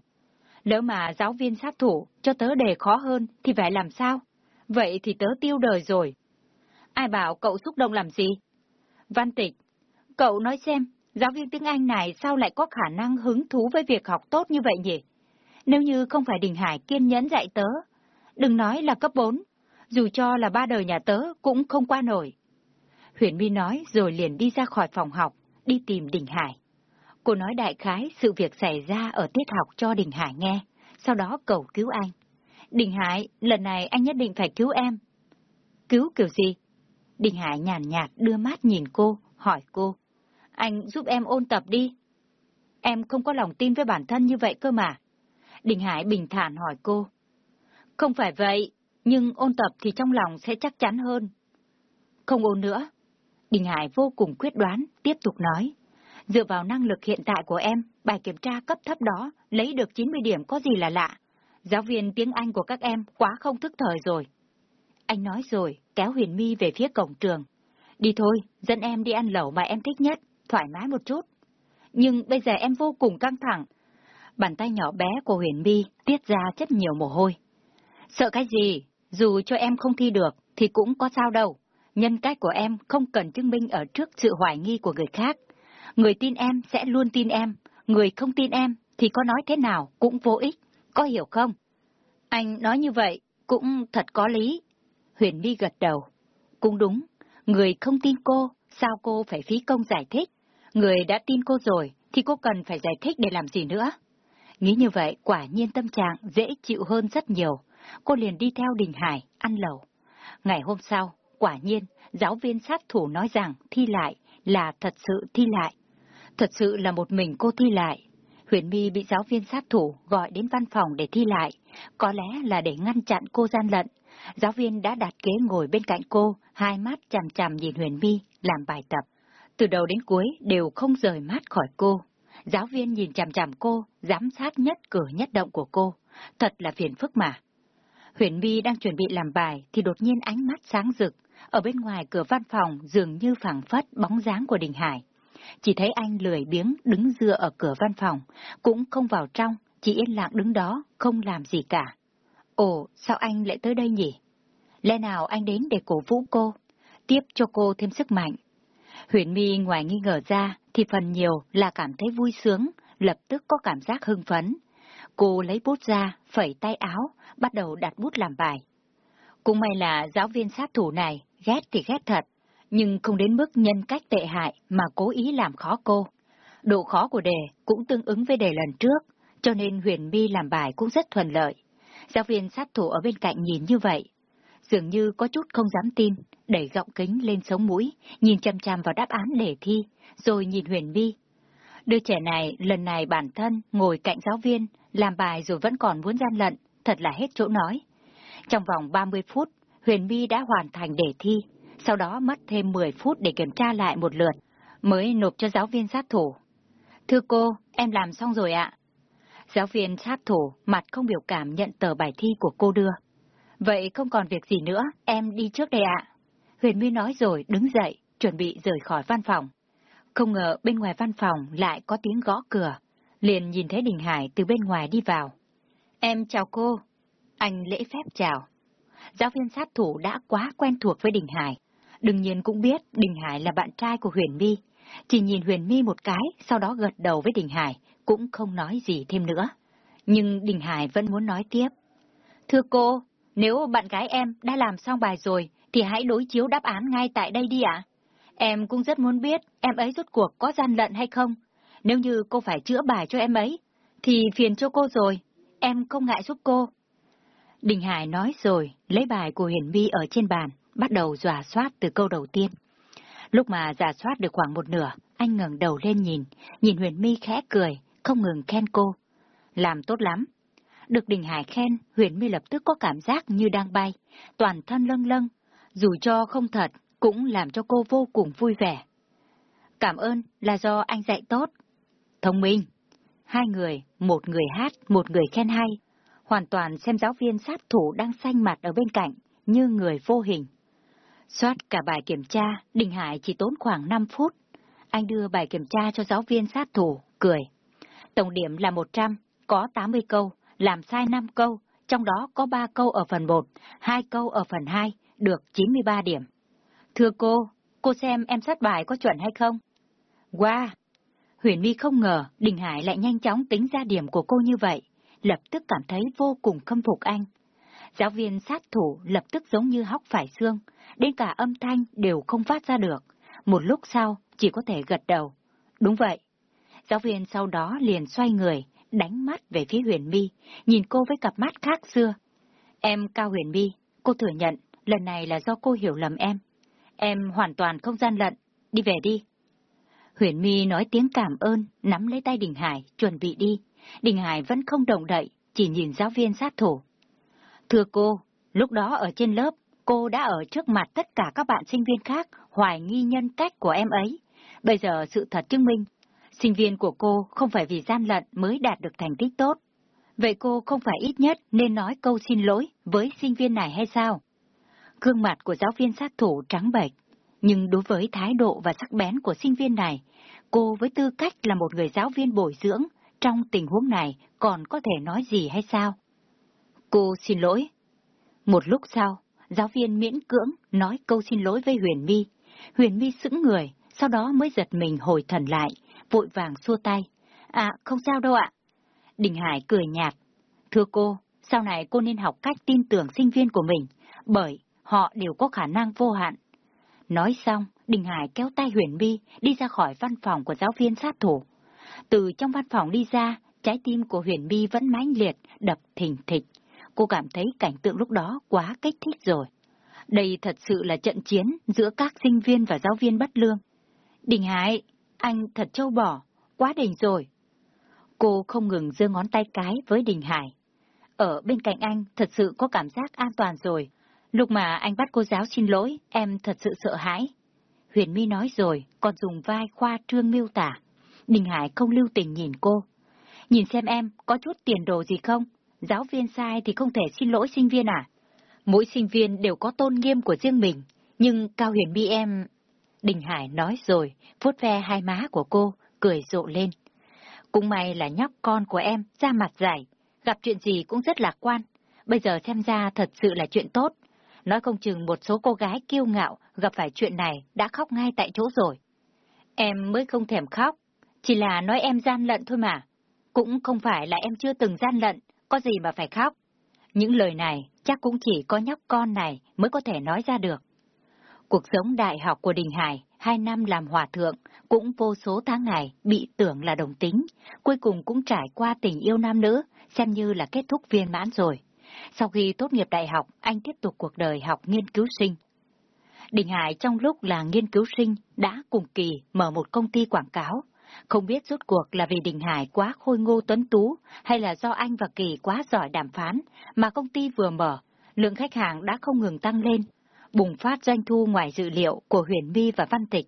nếu mà giáo viên sát thủ cho tớ đề khó hơn thì phải làm sao? Vậy thì tớ tiêu đời rồi. Ai bảo cậu xúc động làm gì? Văn Tịch, cậu nói xem, giáo viên tiếng Anh này sao lại có khả năng hứng thú với việc học tốt như vậy nhỉ? Nếu như không phải Đình Hải kiên nhẫn dạy tớ, đừng nói là cấp 4, dù cho là ba đời nhà tớ cũng không qua nổi. Huyền My nói rồi liền đi ra khỏi phòng học, đi tìm Đình Hải. Cô nói đại khái sự việc xảy ra ở tiết học cho Đình Hải nghe, sau đó cầu cứu anh. Đình Hải, lần này anh nhất định phải cứu em. Cứu kiểu gì? Đình Hải nhàn nhạt đưa mắt nhìn cô, hỏi cô. Anh giúp em ôn tập đi. Em không có lòng tin với bản thân như vậy cơ mà. Đình Hải bình thản hỏi cô. Không phải vậy, nhưng ôn tập thì trong lòng sẽ chắc chắn hơn. Không ôn nữa. Đình Hải vô cùng quyết đoán, tiếp tục nói. Dựa vào năng lực hiện tại của em, bài kiểm tra cấp thấp đó, lấy được 90 điểm có gì là lạ. Giáo viên tiếng Anh của các em quá không thức thời rồi. Anh nói rồi, kéo Huyền My về phía cổng trường. Đi thôi, dẫn em đi ăn lẩu mà em thích nhất, thoải mái một chút. Nhưng bây giờ em vô cùng căng thẳng. Bàn tay nhỏ bé của Huyền My tiết ra rất nhiều mồ hôi. Sợ cái gì? Dù cho em không thi được, thì cũng có sao đâu. Nhân cách của em không cần chứng minh ở trước sự hoài nghi của người khác. Người tin em sẽ luôn tin em, người không tin em thì có nói thế nào cũng vô ích, có hiểu không? Anh nói như vậy cũng thật có lý. Huyền My gật đầu. Cũng đúng, người không tin cô, sao cô phải phí công giải thích? Người đã tin cô rồi, thì cô cần phải giải thích để làm gì nữa? Nghĩ như vậy, quả nhiên tâm trạng dễ chịu hơn rất nhiều. Cô liền đi theo Đình Hải, ăn lẩu. Ngày hôm sau, quả nhiên, giáo viên sát thủ nói rằng thi lại là thật sự thi lại. Thật sự là một mình cô thi lại. Huyền My bị giáo viên sát thủ gọi đến văn phòng để thi lại, có lẽ là để ngăn chặn cô gian lận. Giáo viên đã đặt ghế ngồi bên cạnh cô, hai mắt chằm chằm nhìn Huyền My làm bài tập. Từ đầu đến cuối đều không rời mắt khỏi cô. Giáo viên nhìn chằm chằm cô, giám sát nhất cử nhất động của cô. Thật là phiền phức mà. Huyền My đang chuẩn bị làm bài thì đột nhiên ánh mắt sáng rực. Ở bên ngoài cửa văn phòng dường như phẳng phất bóng dáng của Đình Hải. Chỉ thấy anh lười biếng đứng dựa ở cửa văn phòng, cũng không vào trong, chỉ yên lặng đứng đó, không làm gì cả. Ồ, sao anh lại tới đây nhỉ? Lẽ nào anh đến để cổ vũ cô, tiếp cho cô thêm sức mạnh? Huyền Mi ngoài nghi ngờ ra, thì phần nhiều là cảm thấy vui sướng, lập tức có cảm giác hưng phấn. Cô lấy bút ra, phẩy tay áo, bắt đầu đặt bút làm bài. Cũng may là giáo viên sát thủ này, ghét thì ghét thật, nhưng không đến mức nhân cách tệ hại mà cố ý làm khó cô. Độ khó của đề cũng tương ứng với đề lần trước, cho nên Huyền Mi làm bài cũng rất thuận lợi. Giáo viên sát thủ ở bên cạnh nhìn như vậy, dường như có chút không dám tin, đẩy gọng kính lên sống mũi, nhìn chăm chăm vào đáp án đề thi, rồi nhìn Huyền Vi. Đứa trẻ này lần này bản thân ngồi cạnh giáo viên, làm bài rồi vẫn còn muốn gian lận, thật là hết chỗ nói. Trong vòng 30 phút, Huyền Vi đã hoàn thành đề thi, sau đó mất thêm 10 phút để kiểm tra lại một lượt, mới nộp cho giáo viên sát thủ. Thưa cô, em làm xong rồi ạ. Giáo viên sát thủ mặt không biểu cảm nhận tờ bài thi của cô đưa. Vậy không còn việc gì nữa, em đi trước đây ạ. Huyền My nói rồi đứng dậy, chuẩn bị rời khỏi văn phòng. Không ngờ bên ngoài văn phòng lại có tiếng gõ cửa. Liền nhìn thấy Đình Hải từ bên ngoài đi vào. Em chào cô. Anh lễ phép chào. Giáo viên sát thủ đã quá quen thuộc với Đình Hải. Đương nhiên cũng biết Đình Hải là bạn trai của Huyền My. Chỉ nhìn Huyền My một cái, sau đó gật đầu với Đình Hải, cũng không nói gì thêm nữa. Nhưng Đình Hải vẫn muốn nói tiếp. Thưa cô, nếu bạn gái em đã làm xong bài rồi, thì hãy đối chiếu đáp án ngay tại đây đi ạ. Em cũng rất muốn biết em ấy rốt cuộc có gian lận hay không. Nếu như cô phải chữa bài cho em ấy, thì phiền cho cô rồi, em không ngại giúp cô. Đình Hải nói rồi, lấy bài của Huyền My ở trên bàn, bắt đầu dò soát từ câu đầu tiên. Lúc mà giả soát được khoảng một nửa, anh ngẩng đầu lên nhìn, nhìn Huyền My khẽ cười, không ngừng khen cô. Làm tốt lắm. Được Đình Hải khen, Huyền My lập tức có cảm giác như đang bay, toàn thân lâng lâng, dù cho không thật, cũng làm cho cô vô cùng vui vẻ. Cảm ơn là do anh dạy tốt. Thông minh. Hai người, một người hát, một người khen hay. Hoàn toàn xem giáo viên sát thủ đang xanh mặt ở bên cạnh, như người vô hình. Soát cả bài kiểm tra, Đình Hải chỉ tốn khoảng 5 phút. Anh đưa bài kiểm tra cho giáo viên sát thủ, cười. Tổng điểm là 100, có 80 câu, làm sai 5 câu, trong đó có 3 câu ở phần 1, 2 câu ở phần 2, được 93 điểm. Thưa cô, cô xem em sát bài có chuẩn hay không? Wow! Huyền My không ngờ Đình Hải lại nhanh chóng tính ra điểm của cô như vậy, lập tức cảm thấy vô cùng khâm phục anh. Giáo viên sát thủ lập tức giống như hóc phải xương, đến cả âm thanh đều không phát ra được. Một lúc sau, chỉ có thể gật đầu. Đúng vậy. Giáo viên sau đó liền xoay người, đánh mắt về phía Huyền Mi, nhìn cô với cặp mắt khác xưa. Em Cao Huyền Mi, cô thừa nhận, lần này là do cô hiểu lầm em. Em hoàn toàn không gian lận, đi về đi. Huyền Mi nói tiếng cảm ơn, nắm lấy tay Đình Hải, chuẩn bị đi. Đình Hải vẫn không động đậy, chỉ nhìn giáo viên sát thủ. Thưa cô, lúc đó ở trên lớp, cô đã ở trước mặt tất cả các bạn sinh viên khác hoài nghi nhân cách của em ấy. Bây giờ sự thật chứng minh, sinh viên của cô không phải vì gian lận mới đạt được thành tích tốt. Vậy cô không phải ít nhất nên nói câu xin lỗi với sinh viên này hay sao? Gương mặt của giáo viên sát thủ trắng bệch, nhưng đối với thái độ và sắc bén của sinh viên này, cô với tư cách là một người giáo viên bồi dưỡng, trong tình huống này còn có thể nói gì hay sao? Cô xin lỗi. Một lúc sau, giáo viên miễn cưỡng nói câu xin lỗi với Huyền My. Huyền My sững người, sau đó mới giật mình hồi thần lại, vội vàng xua tay. À, không sao đâu ạ. Đình Hải cười nhạt. Thưa cô, sau này cô nên học cách tin tưởng sinh viên của mình, bởi họ đều có khả năng vô hạn. Nói xong, Đình Hải kéo tay Huyền My đi ra khỏi văn phòng của giáo viên sát thủ. Từ trong văn phòng đi ra, trái tim của Huyền My vẫn mãnh liệt, đập thình thịch. Cô cảm thấy cảnh tượng lúc đó quá kích thích rồi. Đây thật sự là trận chiến giữa các sinh viên và giáo viên bất lương. Đình Hải, anh thật trâu bỏ, quá đỉnh rồi. Cô không ngừng giơ ngón tay cái với Đình Hải. Ở bên cạnh anh thật sự có cảm giác an toàn rồi. Lúc mà anh bắt cô giáo xin lỗi, em thật sự sợ hãi. Huyền My nói rồi, còn dùng vai khoa trương miêu tả. Đình Hải không lưu tình nhìn cô. Nhìn xem em có chút tiền đồ gì không? Giáo viên sai thì không thể xin lỗi sinh viên à? Mỗi sinh viên đều có tôn nghiêm của riêng mình, nhưng Cao Huyền My em... Đình Hải nói rồi, vuốt ve hai má của cô, cười rộ lên. Cũng may là nhóc con của em, ra mặt giải, gặp chuyện gì cũng rất lạc quan. Bây giờ xem ra thật sự là chuyện tốt. Nói không chừng một số cô gái kiêu ngạo gặp phải chuyện này đã khóc ngay tại chỗ rồi. Em mới không thèm khóc, chỉ là nói em gian lận thôi mà. Cũng không phải là em chưa từng gian lận, có gì mà phải khóc. Những lời này chắc cũng chỉ có nhóc con này mới có thể nói ra được. Cuộc sống đại học của Đình Hải hai năm làm hòa thượng, cũng vô số tháng ngày bị tưởng là đồng tính, cuối cùng cũng trải qua tình yêu nam nữ, xem như là kết thúc viên mãn rồi. Sau khi tốt nghiệp đại học, anh tiếp tục cuộc đời học nghiên cứu sinh. Đình Hải trong lúc là nghiên cứu sinh đã cùng kỳ mở một công ty quảng cáo. Không biết rốt cuộc là vì Đình Hải quá khôi ngô tuấn tú hay là do anh và Kỳ quá giỏi đàm phán mà công ty vừa mở, lượng khách hàng đã không ngừng tăng lên, bùng phát doanh thu ngoài dự liệu của Huyền My và Văn Tịch.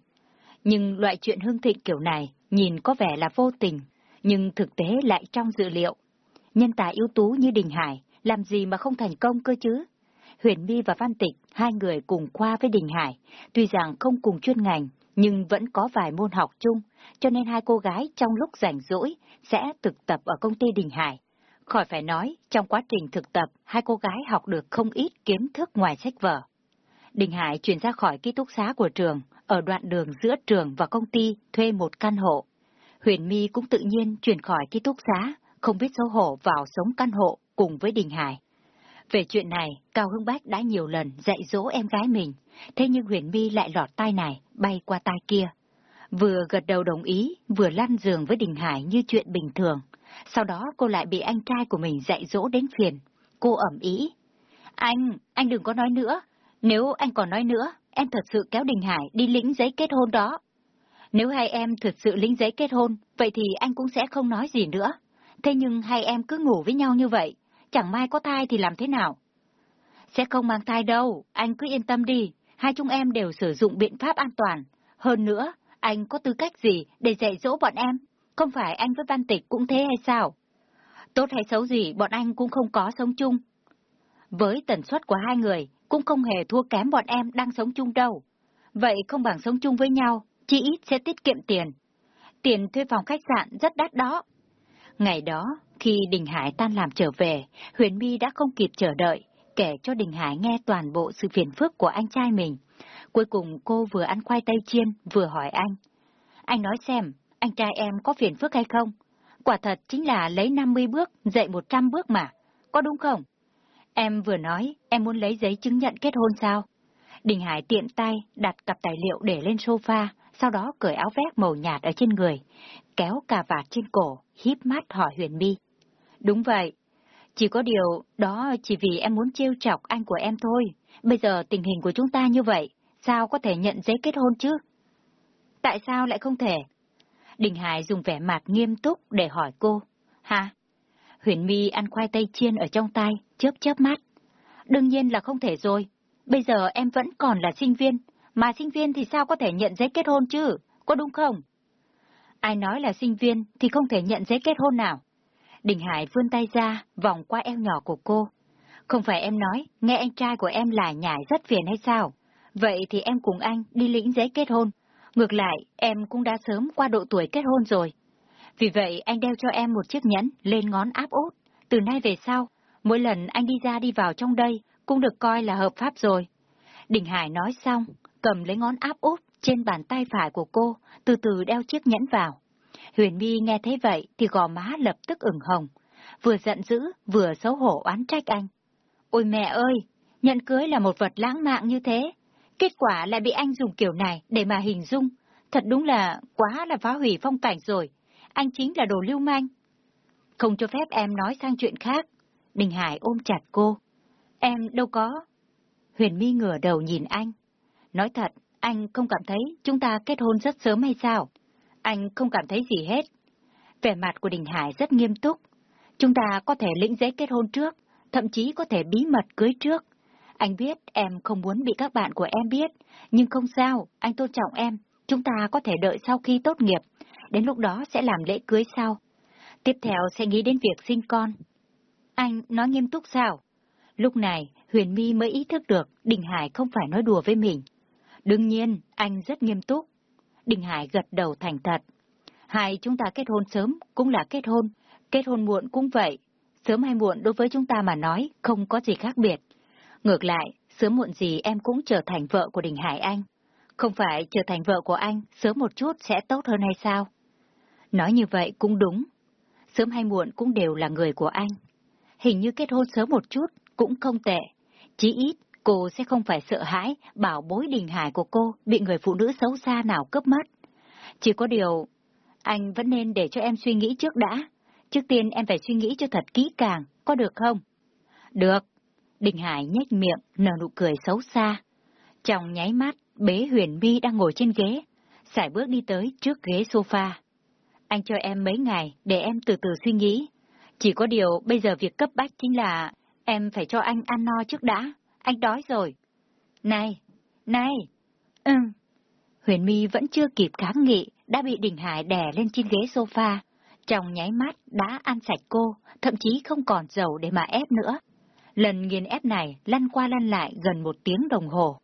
Nhưng loại chuyện hương thịnh kiểu này nhìn có vẻ là vô tình, nhưng thực tế lại trong dự liệu. Nhân tài ưu tú như Đình Hải, làm gì mà không thành công cơ chứ? Huyền My và Văn Tịch, hai người cùng khoa với Đình Hải, tuy rằng không cùng chuyên ngành, nhưng vẫn có vài môn học chung, cho nên hai cô gái trong lúc rảnh rỗi sẽ thực tập ở công ty Đình Hải. Khỏi phải nói, trong quá trình thực tập, hai cô gái học được không ít kiến thức ngoài sách vở. Đình Hải chuyển ra khỏi ký túc xá của trường, ở đoạn đường giữa trường và công ty thuê một căn hộ. Huyền My cũng tự nhiên chuyển khỏi ký túc xá, không biết xấu hổ vào sống căn hộ cùng với Đình Hải. Về chuyện này, Cao Hưng Bách đã nhiều lần dạy dỗ em gái mình, thế nhưng Huyền My lại lọt tai này, bay qua tai kia. Vừa gật đầu đồng ý, vừa lăn giường với Đình Hải như chuyện bình thường. Sau đó cô lại bị anh trai của mình dạy dỗ đến phiền. Cô ẩm ý. Anh, anh đừng có nói nữa. Nếu anh còn nói nữa, em thật sự kéo Đình Hải đi lĩnh giấy kết hôn đó. Nếu hai em thật sự lĩnh giấy kết hôn, vậy thì anh cũng sẽ không nói gì nữa. Thế nhưng hai em cứ ngủ với nhau như vậy, chẳng may có thai thì làm thế nào? Sẽ không mang thai đâu, anh cứ yên tâm đi, hai chúng em đều sử dụng biện pháp an toàn. Hơn nữa, anh có tư cách gì để dạy dỗ bọn em? Không phải anh với Văn Tịch cũng thế hay sao? Tốt hay xấu gì, bọn anh cũng không có sống chung. Với tần suất của hai người, cũng không hề thua kém bọn em đang sống chung đâu. Vậy không bằng sống chung với nhau, chỉ ít sẽ tiết kiệm tiền. Tiền thuê phòng khách sạn rất đắt đó. Ngày đó, khi Đình Hải tan làm trở về, Huyền My đã không kịp chờ đợi, kể cho Đình Hải nghe toàn bộ sự phiền phức của anh trai mình. Cuối cùng cô vừa ăn khoai tây chiên, vừa hỏi anh. Anh nói xem, anh trai em có phiền phức hay không? Quả thật chính là lấy 50 bước, dậy 100 bước mà. Có đúng không? Em vừa nói, em muốn lấy giấy chứng nhận kết hôn sao? Đình Hải tiện tay đặt cặp tài liệu để lên sofa, sau đó cởi áo vest màu nhạt ở trên người, kéo cà vạt trên cổ, híp mắt hỏi Huyền My. Đúng vậy. Chỉ có điều, đó chỉ vì em muốn trêu chọc anh của em thôi. Bây giờ tình hình của chúng ta như vậy, sao có thể nhận giấy kết hôn chứ? Tại sao lại không thể? Đình Hải dùng vẻ mặt nghiêm túc để hỏi cô. Hả? Huyền My ăn khoai tây chiên ở trong tay, chớp chớp mắt. Đương nhiên là không thể rồi. Bây giờ em vẫn còn là sinh viên, mà sinh viên thì sao có thể nhận giấy kết hôn chứ, có đúng không? Ai nói là sinh viên thì không thể nhận giấy kết hôn nào? Đình Hải vươn tay ra, vòng qua eo nhỏ của cô. Không phải em nói, nghe anh trai của em là nhải rất phiền hay sao? Vậy thì em cùng anh đi lĩnh giấy kết hôn. Ngược lại, em cũng đã sớm qua độ tuổi kết hôn rồi. Vì vậy, anh đeo cho em một chiếc nhẫn lên ngón áp út. Từ nay về sau, mỗi lần anh đi ra đi vào trong đây cũng được coi là hợp pháp rồi. Đình Hải nói xong, cầm lấy ngón áp út trên bàn tay phải của cô, từ từ đeo chiếc nhẫn vào. Huyền My nghe thấy vậy thì gò má lập tức ửng hồng, vừa giận dữ, vừa xấu hổ oán trách anh. Ôi mẹ ơi, nhận cưới là một vật lãng mạn như thế, kết quả lại bị anh dùng kiểu này để mà hình dung, thật đúng là quá là phá hủy phong cảnh rồi, anh chính là đồ lưu manh. Không cho phép em nói sang chuyện khác. Đình Hải ôm chặt cô. Em đâu có. Huyền My ngửa đầu nhìn anh. Nói thật, anh không cảm thấy chúng ta kết hôn rất sớm hay sao? Anh không cảm thấy gì hết. Vẻ mặt của Đình Hải rất nghiêm túc. Chúng ta có thể lĩnh giấy kết hôn trước, thậm chí có thể bí mật cưới trước. Anh biết em không muốn bị các bạn của em biết, nhưng không sao, anh tôn trọng em. Chúng ta có thể đợi sau khi tốt nghiệp, đến lúc đó sẽ làm lễ cưới sau. Tiếp theo sẽ nghĩ đến việc sinh con. Anh nói nghiêm túc sao? Lúc này, Huyền My mới ý thức được Đình Hải không phải nói đùa với mình. Đương nhiên, anh rất nghiêm túc. Đình Hải gật đầu thành thật. Hai chúng ta kết hôn sớm cũng là kết hôn, kết hôn muộn cũng vậy. Sớm hay muộn đối với chúng ta mà nói không có gì khác biệt. Ngược lại, sớm muộn gì em cũng trở thành vợ của Đình Hải Anh. Không phải trở thành vợ của anh sớm một chút sẽ tốt hơn hay sao? Nói như vậy cũng đúng. Sớm hay muộn cũng đều là người của anh. Hình như kết hôn sớm một chút cũng không tệ. Chí ít cô sẽ không phải sợ hãi bảo bối đình hải của cô bị người phụ nữ xấu xa nào cướp mất. Chỉ có điều, anh vẫn nên để cho em suy nghĩ trước đã. Trước tiên em phải suy nghĩ cho thật kỹ càng, có được không? Được. Đình Hải nhếch miệng, nở nụ cười xấu xa. Trong nháy mắt, bế huyền mi đang ngồi trên ghế, sải bước đi tới trước ghế sofa. Anh cho em mấy ngày để em từ từ suy nghĩ. Chỉ có điều bây giờ việc cấp bách chính là em phải cho anh ăn no trước đã. Anh đói rồi. Này, này. Ừ. Huyền My vẫn chưa kịp kháng nghị, đã bị Đình Hải đè lên trên ghế sofa. Trong nháy mắt đã ăn sạch cô, thậm chí không còn dầu để mà ép nữa. Lần nghiền ép này lăn qua lăn lại gần một tiếng đồng hồ.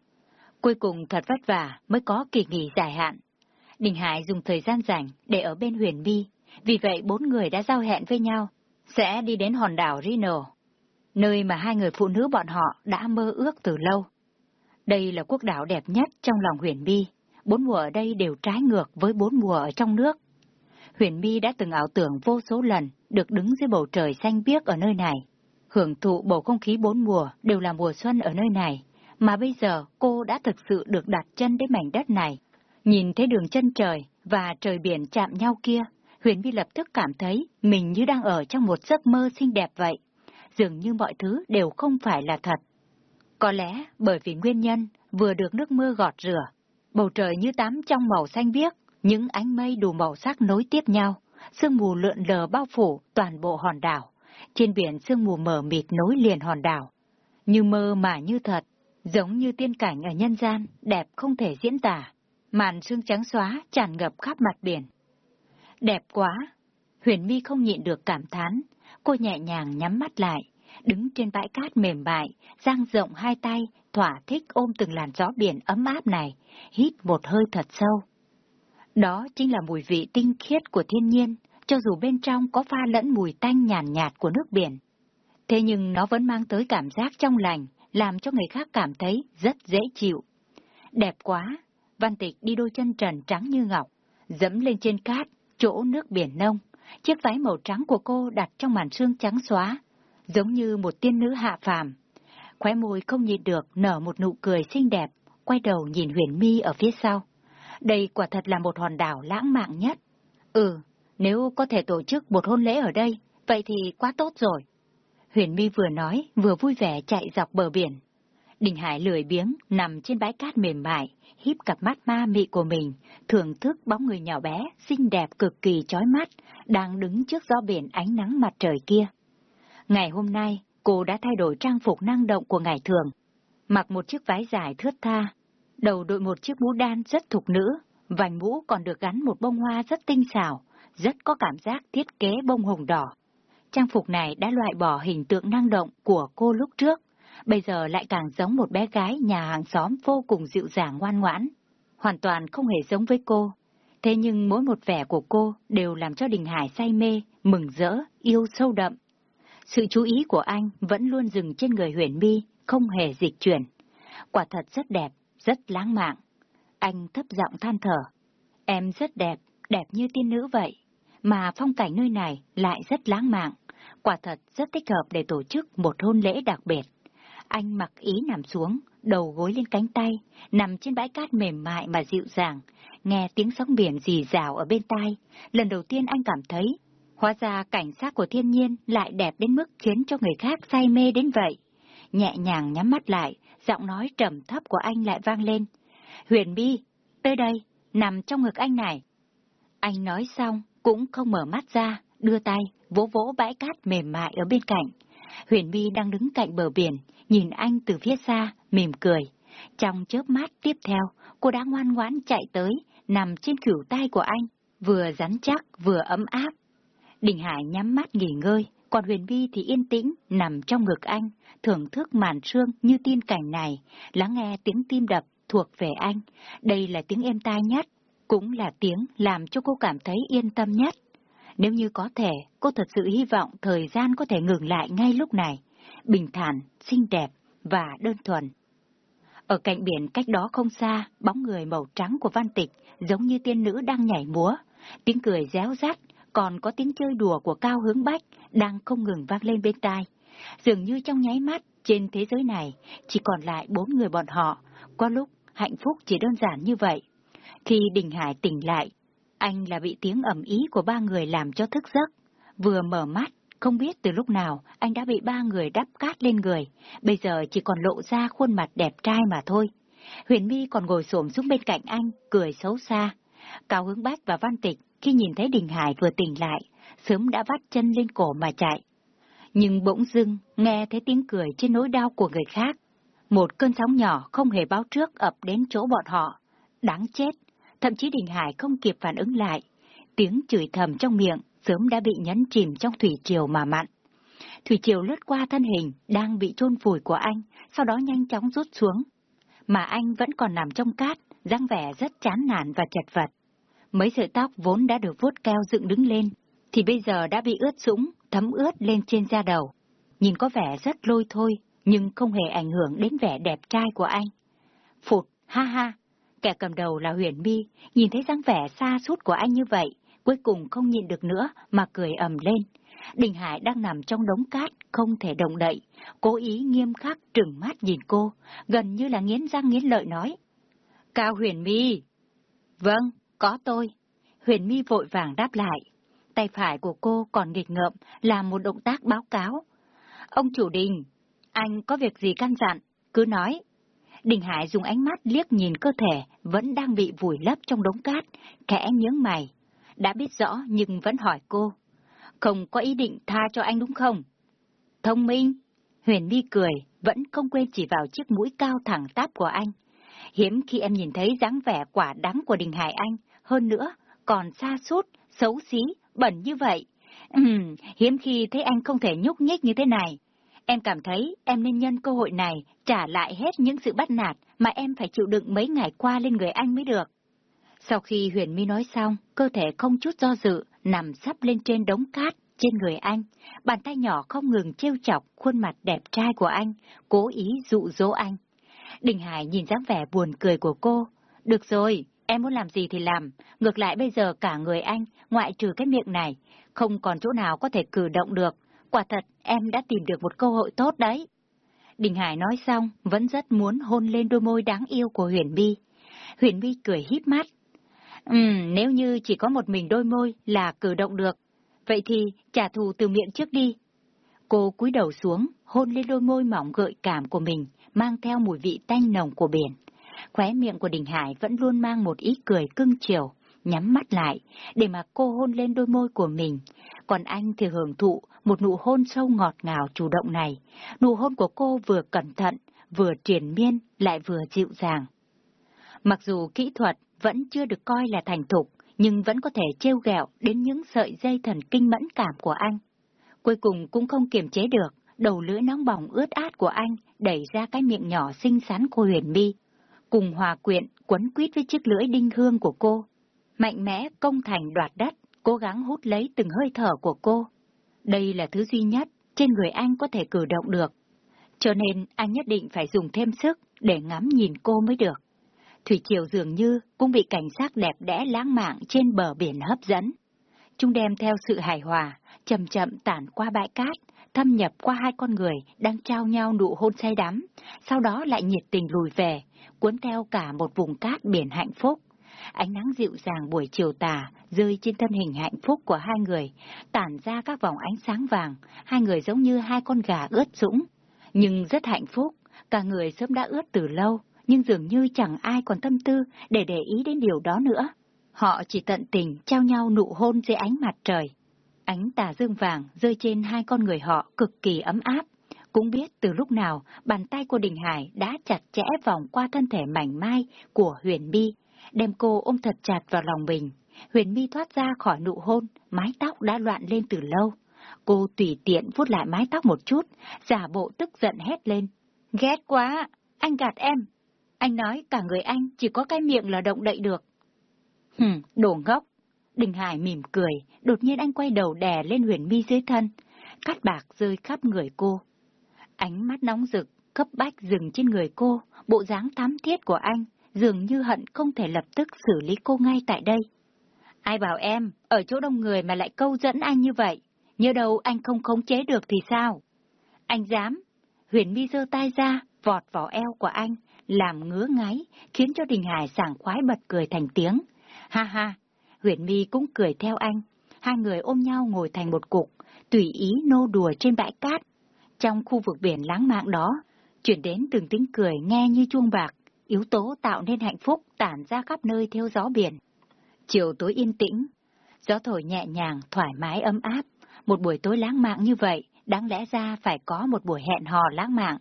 Cuối cùng thật vất vả mới có kỳ nghỉ dài hạn. Đình Hải dùng thời gian rảnh để ở bên huyền bi, vì vậy bốn người đã giao hẹn với nhau, sẽ đi đến hòn đảo Reno, nơi mà hai người phụ nữ bọn họ đã mơ ước từ lâu. Đây là quốc đảo đẹp nhất trong lòng huyền bi, bốn mùa ở đây đều trái ngược với bốn mùa ở trong nước. Huyền bi đã từng ảo tưởng vô số lần được đứng dưới bầu trời xanh biếc ở nơi này. Hưởng thụ bầu không khí bốn mùa đều là mùa xuân ở nơi này, mà bây giờ cô đã thực sự được đặt chân đến mảnh đất này. Nhìn thấy đường chân trời và trời biển chạm nhau kia, Huyền Vi lập tức cảm thấy mình như đang ở trong một giấc mơ xinh đẹp vậy. Dường như mọi thứ đều không phải là thật. Có lẽ bởi vì nguyên nhân vừa được nước mưa gọt rửa, bầu trời như tắm trong màu xanh biếc, những ánh mây đủ màu sắc nối tiếp nhau, sương mù lượn lờ bao phủ toàn bộ hòn đảo. Trên biển sương mù mờ mịt nối liền hòn đảo. Như mơ mà như thật, giống như tiên cảnh ở nhân gian, đẹp không thể diễn tả. Màn sương trắng xóa tràn ngập khắp mặt biển. Đẹp quá! Huyền My không nhịn được cảm thán, cô nhẹ nhàng nhắm mắt lại, đứng trên bãi cát mềm mại, dang rộng hai tay, thỏa thích ôm từng làn gió biển ấm áp này, hít một hơi thật sâu. Đó chính là mùi vị tinh khiết của thiên nhiên, cho dù bên trong có pha lẫn mùi tanh nhàn nhạt, nhạt của nước biển. Thế nhưng nó vẫn mang tới cảm giác trong lành, làm cho người khác cảm thấy rất dễ chịu. Đẹp quá! Văn Tịch đi đôi chân trần trắng như ngọc, dẫm lên trên cát, chỗ nước biển nông. Chiếc váy màu trắng của cô đặt trong màn sương trắng xóa, giống như một tiên nữ hạ phàm. Khóe môi không nhịn được nở một nụ cười xinh đẹp, quay đầu nhìn huyền mi ở phía sau. Đây quả thật là một hòn đảo lãng mạn nhất. Ừ, nếu có thể tổ chức một hôn lễ ở đây, vậy thì quá tốt rồi. Huyền mi vừa nói, vừa vui vẻ chạy dọc bờ biển. Đình Hải lười biếng, nằm trên bãi cát mềm mại, híp cặp mắt ma mị của mình, thưởng thức bóng người nhỏ bé, xinh đẹp cực kỳ chói mắt, đang đứng trước gió biển ánh nắng mặt trời kia. Ngày hôm nay, cô đã thay đổi trang phục năng động của ngày thường, mặc một chiếc váy dài thướt tha, đầu đội một chiếc mũ đan rất thục nữ, vành mũ còn được gắn một bông hoa rất tinh xảo, rất có cảm giác thiết kế bông hồng đỏ. Trang phục này đã loại bỏ hình tượng năng động của cô lúc trước, bây giờ lại càng giống một bé gái nhà hàng xóm vô cùng dịu dàng ngoan ngoãn. Hoàn toàn không hề giống với cô. Thế nhưng mỗi một vẻ của cô đều làm cho Đình Hải say mê, mừng rỡ, yêu sâu đậm. Sự chú ý của anh vẫn luôn dừng trên người huyền mi, không hề dịch chuyển. Quả thật rất đẹp, rất lãng mạn. Anh thấp giọng than thở. Em rất đẹp, đẹp như tiên nữ vậy. Mà phong cảnh nơi này lại rất lãng mạn. Quả thật rất thích hợp để tổ chức một hôn lễ đặc biệt. Anh mặc ý nằm xuống, đầu gối lên cánh tay, nằm trên bãi cát mềm mại mà dịu dàng, nghe tiếng sóng biển rì rào ở bên tai. Lần đầu tiên anh cảm thấy, hóa ra cảnh sát của thiên nhiên lại đẹp đến mức khiến cho người khác say mê đến vậy. Nhẹ nhàng nhắm mắt lại, giọng nói trầm thấp của anh lại vang lên. Huyền Bi, tới đây, nằm trong ngực anh này. Anh nói xong, cũng không mở mắt ra, đưa tay, vỗ vỗ bãi cát mềm mại ở bên cạnh. Huyền My đang đứng cạnh bờ biển, nhìn anh từ phía xa, mỉm cười. Trong chớp mắt tiếp theo, cô đã ngoan ngoãn chạy tới, nằm trên cửu tay của anh, vừa rắn chắc vừa ấm áp. Đình Hải nhắm mắt nghỉ ngơi, còn Huyền Vi thì yên tĩnh, nằm trong ngực anh, thưởng thức màn sương như tin cảnh này, lắng nghe tiếng tim đập thuộc về anh. Đây là tiếng êm tai nhất, cũng là tiếng làm cho cô cảm thấy yên tâm nhất. Nếu như có thể, cô thật sự hy vọng thời gian có thể ngừng lại ngay lúc này, bình thản, xinh đẹp và đơn thuần. Ở cạnh biển cách đó không xa, bóng người màu trắng của Văn Tịch giống như tiên nữ đang nhảy múa, tiếng cười réo rắt, còn có tiếng chơi đùa của Cao Hướng Bách đang không ngừng vang lên bên tai. Dường như trong nháy mắt, Trên thế giới này, chỉ còn lại bốn người bọn họ, có lúc hạnh phúc chỉ đơn giản như vậy. Khi Đình Hải tỉnh lại, anh là bị tiếng ầm ý của ba người làm cho thức giấc. Vừa mở mắt, không biết từ lúc nào anh đã bị ba người đắp cát lên người, bây giờ chỉ còn lộ ra khuôn mặt đẹp trai mà thôi. Huyền My còn ngồi xổm xuống bên cạnh anh, cười xấu xa. Cao Hướng Bách và Văn Tịch khi nhìn thấy Đình Hải vừa tỉnh lại, sớm đã vắt chân lên cổ mà chạy. Nhưng bỗng dưng, nghe thấy tiếng cười trên nỗi đau của người khác. Một cơn sóng nhỏ không hề báo trước ập đến chỗ bọn họ. Đáng chết, thậm chí Đình Hải không kịp phản ứng lại. Tiếng chửi thầm trong miệng sớm đã bị nhấn chìm trong thủy triều mà mặn. Thủy triều lướt qua thân hình đang bị chôn vùi của anh, sau đó nhanh chóng rút xuống. Mà anh vẫn còn nằm trong cát, dáng vẻ rất chán nản và chật vật. Mấy sợi tóc vốn đã được vuốt keo dựng đứng lên, thì bây giờ đã bị ướt sũng, thấm ướt lên trên da đầu. Nhìn có vẻ rất lôi thôi, nhưng không hề ảnh hưởng đến vẻ đẹp trai của anh. Phụt, ha ha, kẻ cầm đầu là Huyền Mi, nhìn thấy dáng vẻ xa sút của anh như vậy, cuối cùng không nhịn được nữa mà cười ầm lên. Đình Hải đang nằm trong đống cát, không thể động đậy, cố ý nghiêm khắc trừng mắt nhìn cô, gần như là nghiến răng nghiến lợi nói. Cao Huyền Mi. Vâng, có tôi. Huyền Mi vội vàng đáp lại. Tay phải của cô còn nghịch ngợm làm một động tác báo cáo. Ông chủ đình, anh có việc gì căn dặn, cứ nói. Đình Hải dùng ánh mắt liếc nhìn cơ thể vẫn đang bị vùi lấp trong đống cát, khẽ nhướng mày. Đã biết rõ nhưng vẫn hỏi cô. Không có ý định tha cho anh đúng không? Thông minh. Huyền Mi cười, vẫn không quên chỉ vào chiếc mũi cao thẳng táp của anh. Hiếm khi em nhìn thấy dáng vẻ quả đắng của Đình Hải Anh, hơn nữa, còn xa sút xấu xí, bẩn như vậy. Ừm, hiếm khi thấy anh không thể nhúc nhích như thế này. Em cảm thấy em nên nhân cơ hội này trả lại hết những sự bắt nạt mà em phải chịu đựng mấy ngày qua lên người anh mới được. Sau khi Huyền My nói xong, cơ thể không chút do dự, nằm sắp lên trên đống cát trên người anh. Bàn tay nhỏ không ngừng trêu chọc khuôn mặt đẹp trai của anh, cố ý dụ dỗ anh. Đình Hải nhìn dáng vẻ buồn cười của cô. Được rồi, em muốn làm gì thì làm. Ngược lại bây giờ cả người anh, ngoại trừ cái miệng này, không còn chỗ nào có thể cử động được. Quả thật, em đã tìm được một cơ hội tốt đấy. Đình Hải nói xong, vẫn rất muốn hôn lên đôi môi đáng yêu của Huyền Bi. Huyền Bi cười híp mắt. Ừm, nếu như chỉ có một mình đôi môi là cử động được, vậy thì trả thù từ miệng trước đi. Cô cúi đầu xuống, hôn lên đôi môi mỏng gợi cảm của mình, mang theo mùi vị tanh nồng của biển. Khóe miệng của Đình Hải vẫn luôn mang một ý cười cưng chiều, nhắm mắt lại, để mà cô hôn lên đôi môi của mình. Còn anh thì hưởng thụ một nụ hôn sâu ngọt ngào chủ động này. Nụ hôn của cô vừa cẩn thận, vừa triển miên, lại vừa dịu dàng. Mặc dù kỹ thuật vẫn chưa được coi là thành thục, nhưng vẫn có thể trêu ghẹo đến những sợi dây thần kinh mẫn cảm của anh. Cuối cùng cũng không kiềm chế được, đầu lưỡi nóng bỏng ướt át của anh đẩy ra cái miệng nhỏ xinh xắn của Huyền Mi, cùng hòa quyện quấn quýt với chiếc lưỡi đinh hương của cô. Mạnh mẽ công thành đoạt đất, cố gắng hút lấy từng hơi thở của cô. Đây là thứ duy nhất trên người anh có thể cử động được. Cho nên anh nhất định phải dùng thêm sức để ngắm nhìn cô mới được. Thủy Triều dường như cũng bị cảnh sắc đẹp đẽ lãng mạn trên bờ biển hấp dẫn. Chúng đem theo sự hài hòa, chậm chậm tản qua bãi cát, thâm nhập qua hai con người đang trao nhau nụ hôn say đắm, sau đó lại nhiệt tình lùi về, cuốn theo cả một vùng cát biển hạnh phúc. Ánh nắng dịu dàng buổi chiều tà rơi trên thân hình hạnh phúc của hai người, tản ra các vòng ánh sáng vàng, hai người giống như hai con gà ướt sũng. Nhưng rất hạnh phúc, cả người sớm đã ướt từ lâu, nhưng dường như chẳng ai còn tâm tư để để ý đến điều đó nữa. Họ chỉ tận tình trao nhau nụ hôn dưới ánh mặt trời. Ánh tà dương vàng rơi trên hai con người họ cực kỳ ấm áp. Cũng biết từ lúc nào bàn tay của Đình Hải đã chặt chẽ vòng qua thân thể mảnh mai của Huyền Bi, đem cô ôm thật chặt vào lòng mình. Huyền Mi thoát ra khỏi nụ hôn, mái tóc đã loạn lên từ lâu. Cô tùy tiện vuốt lại mái tóc một chút, giả bộ tức giận hét lên. Ghét quá, anh gạt em. Anh nói cả người anh chỉ có cái miệng là động đậy được. Hừm, đồ ngốc. Đình Hải mỉm cười, đột nhiên anh quay đầu đè lên huyền mi dưới thân. Cát bạc rơi khắp người cô. Ánh mắt nóng rực, cấp bách dừng trên người cô, bộ dáng thám thiết của anh, dường như hận không thể lập tức xử lý cô ngay tại đây. Ai bảo em, ở chỗ đông người mà lại câu dẫn anh như vậy, nhớ đâu anh không khống chế được thì sao? Anh dám, Huyền Mi giơ tay ra, vọt vào eo của anh, làm ngứa ngáy, khiến cho Đình Hải sảng khoái bật cười thành tiếng. Ha ha, Huyền Mi cũng cười theo anh. Hai người ôm nhau ngồi thành một cục, tùy ý nô đùa trên bãi cát. Trong khu vực biển lãng mạn đó, chuyển đến từng tiếng cười nghe như chuông bạc, yếu tố tạo nên hạnh phúc tản ra khắp nơi theo gió biển. Chiều tối yên tĩnh, gió thổi nhẹ nhàng, thoải mái ấm áp. Một buổi tối lãng mạn như vậy, đáng lẽ ra phải có một buổi hẹn hò lãng mạn.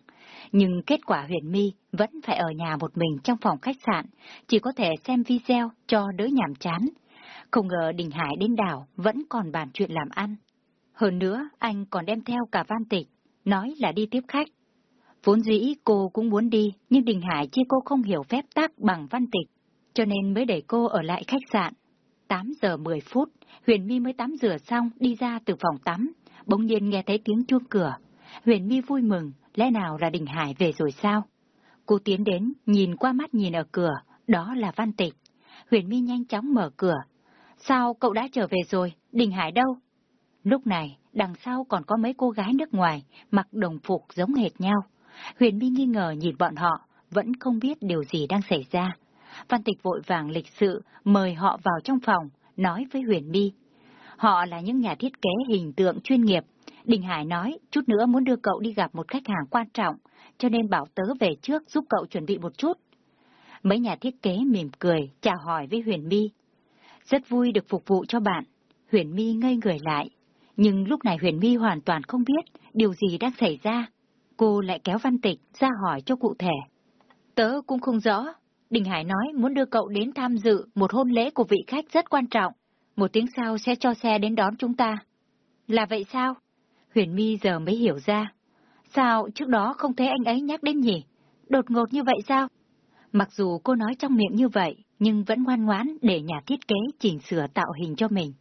Nhưng kết quả huyền mi vẫn phải ở nhà một mình trong phòng khách sạn, chỉ có thể xem video cho đỡ nhàm chán. Không ngờ Đình Hải đến đảo vẫn còn bàn chuyện làm ăn. Hơn nữa, anh còn đem theo cả văn tịch, nói là đi tiếp khách. Vốn dĩ cô cũng muốn đi, nhưng Đình Hải chia cô không hiểu phép tắc bằng văn tịch, cho nên mới để cô ở lại khách sạn. 8 giờ 10 phút, Huyền My mới tắm rửa xong đi ra từ phòng tắm, bỗng nhiên nghe thấy tiếng chuông cửa. Huyền My vui mừng, lẽ nào là Đình Hải về rồi sao? Cô tiến đến, nhìn qua mắt nhìn ở cửa, đó là Văn Tịch. Huyền My nhanh chóng mở cửa. Sao cậu đã trở về rồi, Đình Hải đâu? Lúc này, đằng sau còn có mấy cô gái nước ngoài, mặc đồng phục giống hệt nhau. Huyền Mi nghi ngờ nhìn bọn họ, vẫn không biết điều gì đang xảy ra. Văn Tịch vội vàng lịch sự mời họ vào trong phòng, nói với Huyền Mi: Họ là những nhà thiết kế hình tượng chuyên nghiệp. Đình Hải nói chút nữa muốn đưa cậu đi gặp một khách hàng quan trọng, cho nên bảo tớ về trước giúp cậu chuẩn bị một chút. Mấy nhà thiết kế mỉm cười, chào hỏi với Huyền Mi. Rất vui được phục vụ cho bạn. Huyền Mi ngây người lại, nhưng lúc này Huyền Mi hoàn toàn không biết điều gì đang xảy ra. Cô lại kéo Văn Tịch ra hỏi cho cụ thể. Tớ cũng không rõ. Đình Hải nói muốn đưa cậu đến tham dự một hôn lễ của vị khách rất quan trọng. Một tiếng sau sẽ cho xe đến đón chúng ta. Là vậy sao? Huyền My giờ mới hiểu ra. Sao trước đó không thấy anh ấy nhắc đến nhỉ? Đột ngột như vậy sao? Mặc dù cô nói trong miệng như vậy, nhưng vẫn ngoan ngoãn để nhà thiết kế chỉnh sửa tạo hình cho mình.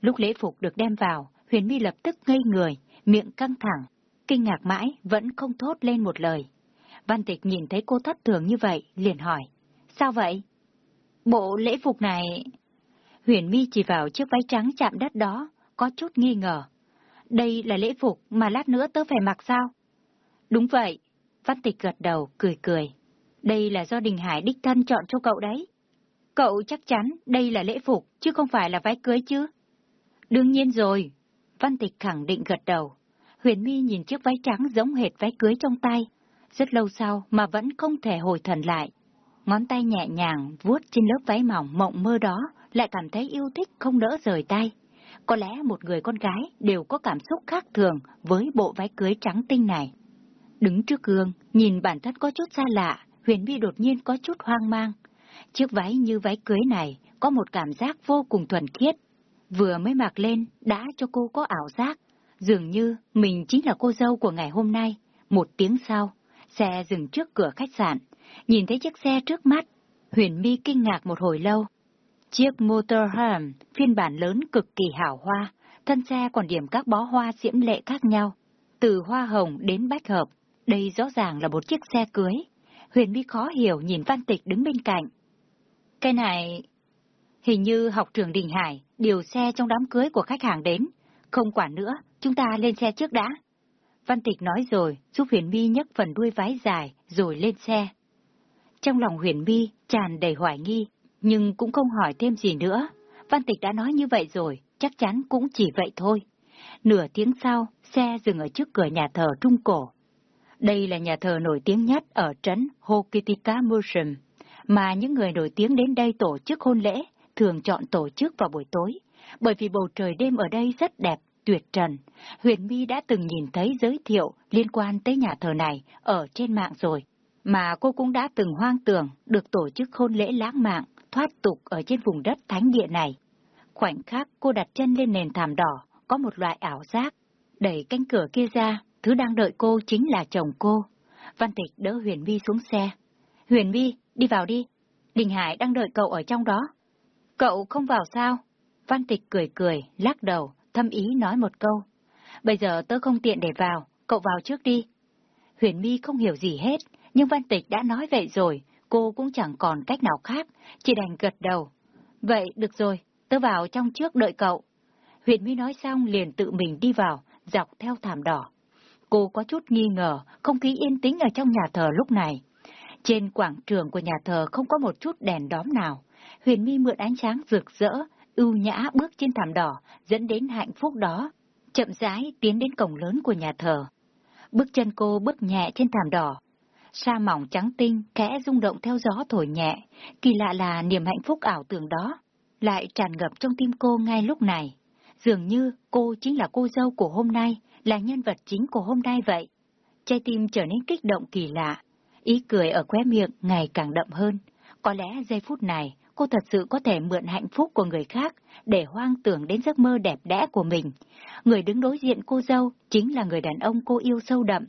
Lúc lễ phục được đem vào, Huyền My lập tức ngây người, miệng căng thẳng, kinh ngạc mãi vẫn không thốt lên một lời. Văn Tịch nhìn thấy cô thất thường như vậy, liền hỏi, sao vậy? Bộ lễ phục này... Huyền Mi chỉ vào chiếc váy trắng chạm đất đó, có chút nghi ngờ. Đây là lễ phục mà lát nữa tớ phải mặc sao? Đúng vậy. Văn Tịch gật đầu, cười cười. Đây là do Đình Hải đích thân chọn cho cậu đấy. Cậu chắc chắn đây là lễ phục, chứ không phải là váy cưới chứ? Đương nhiên rồi. Văn Tịch khẳng định gật đầu. Huyền Mi nhìn chiếc váy trắng giống hệt váy cưới trong tay. Rất lâu sau mà vẫn không thể hồi thần lại. Ngón tay nhẹ nhàng vuốt trên lớp váy mỏng mộng mơ đó, lại cảm thấy yêu thích không đỡ rời tay. Có lẽ một người con gái đều có cảm xúc khác thường với bộ váy cưới trắng tinh này. Đứng trước gương, nhìn bản thân có chút xa lạ, Huyền Mi đột nhiên có chút hoang mang. Chiếc váy như váy cưới này có một cảm giác vô cùng thuần khiết. Vừa mới mặc lên đã cho cô có ảo giác, dường như mình chính là cô dâu của ngày hôm nay. Một tiếng sau, xe dừng trước cửa khách sạn, nhìn thấy chiếc xe trước mắt, Huyền My kinh ngạc một hồi lâu. Chiếc motorhome phiên bản lớn cực kỳ hảo hoa, thân xe còn điểm các bó hoa diễm lệ khác nhau, từ hoa hồng đến bách hợp. Đây rõ ràng là một chiếc xe cưới. Huyền My khó hiểu nhìn Văn Tịch đứng bên cạnh. Cái này... Hình như học trường Đình Hải điều xe trong đám cưới của khách hàng đến. Không quản nữa, chúng ta lên xe trước đã. Văn Tịch nói rồi, giúp Huyền Mi nhấc phần đuôi váy dài, rồi lên xe. Trong lòng Huyền Mi tràn đầy hoài nghi, nhưng cũng không hỏi thêm gì nữa. Văn Tịch đã nói như vậy rồi, chắc chắn cũng chỉ vậy thôi. Nửa tiếng sau, xe dừng ở trước cửa nhà thờ Trung Cổ. Đây là nhà thờ nổi tiếng nhất ở trấn Hokitika Museum, mà những người nổi tiếng đến đây tổ chức hôn lễ thường chọn tổ chức vào buổi tối, bởi vì bầu trời đêm ở đây rất đẹp, tuyệt trần. Huyền My đã từng nhìn thấy giới thiệu liên quan tới nhà thờ này ở trên mạng rồi, mà cô cũng đã từng hoang tưởng được tổ chức hôn lễ lãng mạn, thoát tục ở trên vùng đất thánh địa này. Khoảnh khắc cô đặt chân lên nền thảm đỏ, có một loại ảo giác. Đẩy cánh cửa kia ra, thứ đang đợi cô chính là chồng cô. Văn Tịch đỡ Huyền My xuống xe. Huyền My, đi vào đi. Đình Hải đang đợi cậu ở trong đó. Cậu không vào sao? Văn Tịch cười cười, lắc đầu, thâm ý nói một câu. Bây giờ tớ không tiện để vào, cậu vào trước đi. Huyền My không hiểu gì hết, nhưng Văn Tịch đã nói vậy rồi, cô cũng chẳng còn cách nào khác, chỉ đành gật đầu. Vậy, được rồi, tớ vào trong trước đợi cậu. Huyền My nói xong liền tự mình đi vào, dọc theo thảm đỏ. Cô có chút nghi ngờ không khí yên tĩnh ở trong nhà thờ lúc này. Trên quảng trường của nhà thờ không có một chút đèn đóm nào. Huyền My mượn ánh sáng rực rỡ, ưu nhã bước trên thảm đỏ, dẫn đến hạnh phúc đó. Chậm rãi tiến đến cổng lớn của nhà thờ. Bước chân cô bước nhẹ trên thảm đỏ. Sa mỏng trắng tinh, kẽ rung động theo gió thổi nhẹ. Kỳ lạ là niềm hạnh phúc ảo tưởng đó. Lại tràn ngập trong tim cô ngay lúc này. Dường như cô chính là cô dâu của hôm nay, là nhân vật chính của hôm nay vậy. Trái tim trở nên kích động kỳ lạ, ý cười ở khóe miệng ngày càng đậm hơn. Có lẽ giây phút này, cô thật sự có thể mượn hạnh phúc của người khác để hoang tưởng đến giấc mơ đẹp đẽ của mình. Người đứng đối diện cô dâu chính là người đàn ông cô yêu sâu đậm,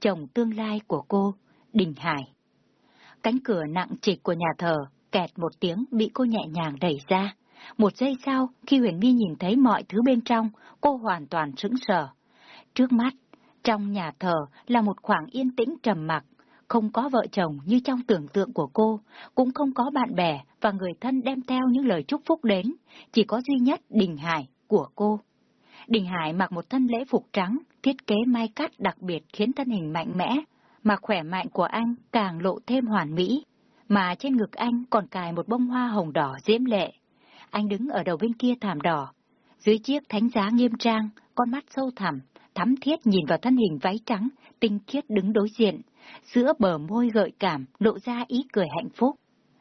chồng tương lai của cô, Đình Hải. Cánh cửa nặng trịch của nhà thờ, kẹt một tiếng bị cô nhẹ nhàng đẩy ra. Một giây sau, khi Huyền My nhìn thấy mọi thứ bên trong, cô hoàn toàn sững sờ. Trước mắt, trong nhà thờ là một khoảng yên tĩnh trầm mặc, không có vợ chồng như trong tưởng tượng của cô, cũng không có bạn bè và người thân đem theo những lời chúc phúc đến, chỉ có duy nhất Đình Hải của cô. Đình Hải mặc một thân lễ phục trắng, thiết kế may cắt đặc biệt khiến thân hình mạnh mẽ, mà khỏe mạnh của anh càng lộ thêm hoàn mỹ, mà trên ngực anh còn cài một bông hoa hồng đỏ diễm lệ. Anh đứng ở đầu bên kia thảm đỏ, dưới chiếc thánh giá nghiêm trang, con mắt sâu thẳm, thắm thiết nhìn vào thân hình váy trắng, tinh khiết đứng đối diện, giữa bờ môi gợi cảm, lộ ra ý cười hạnh phúc.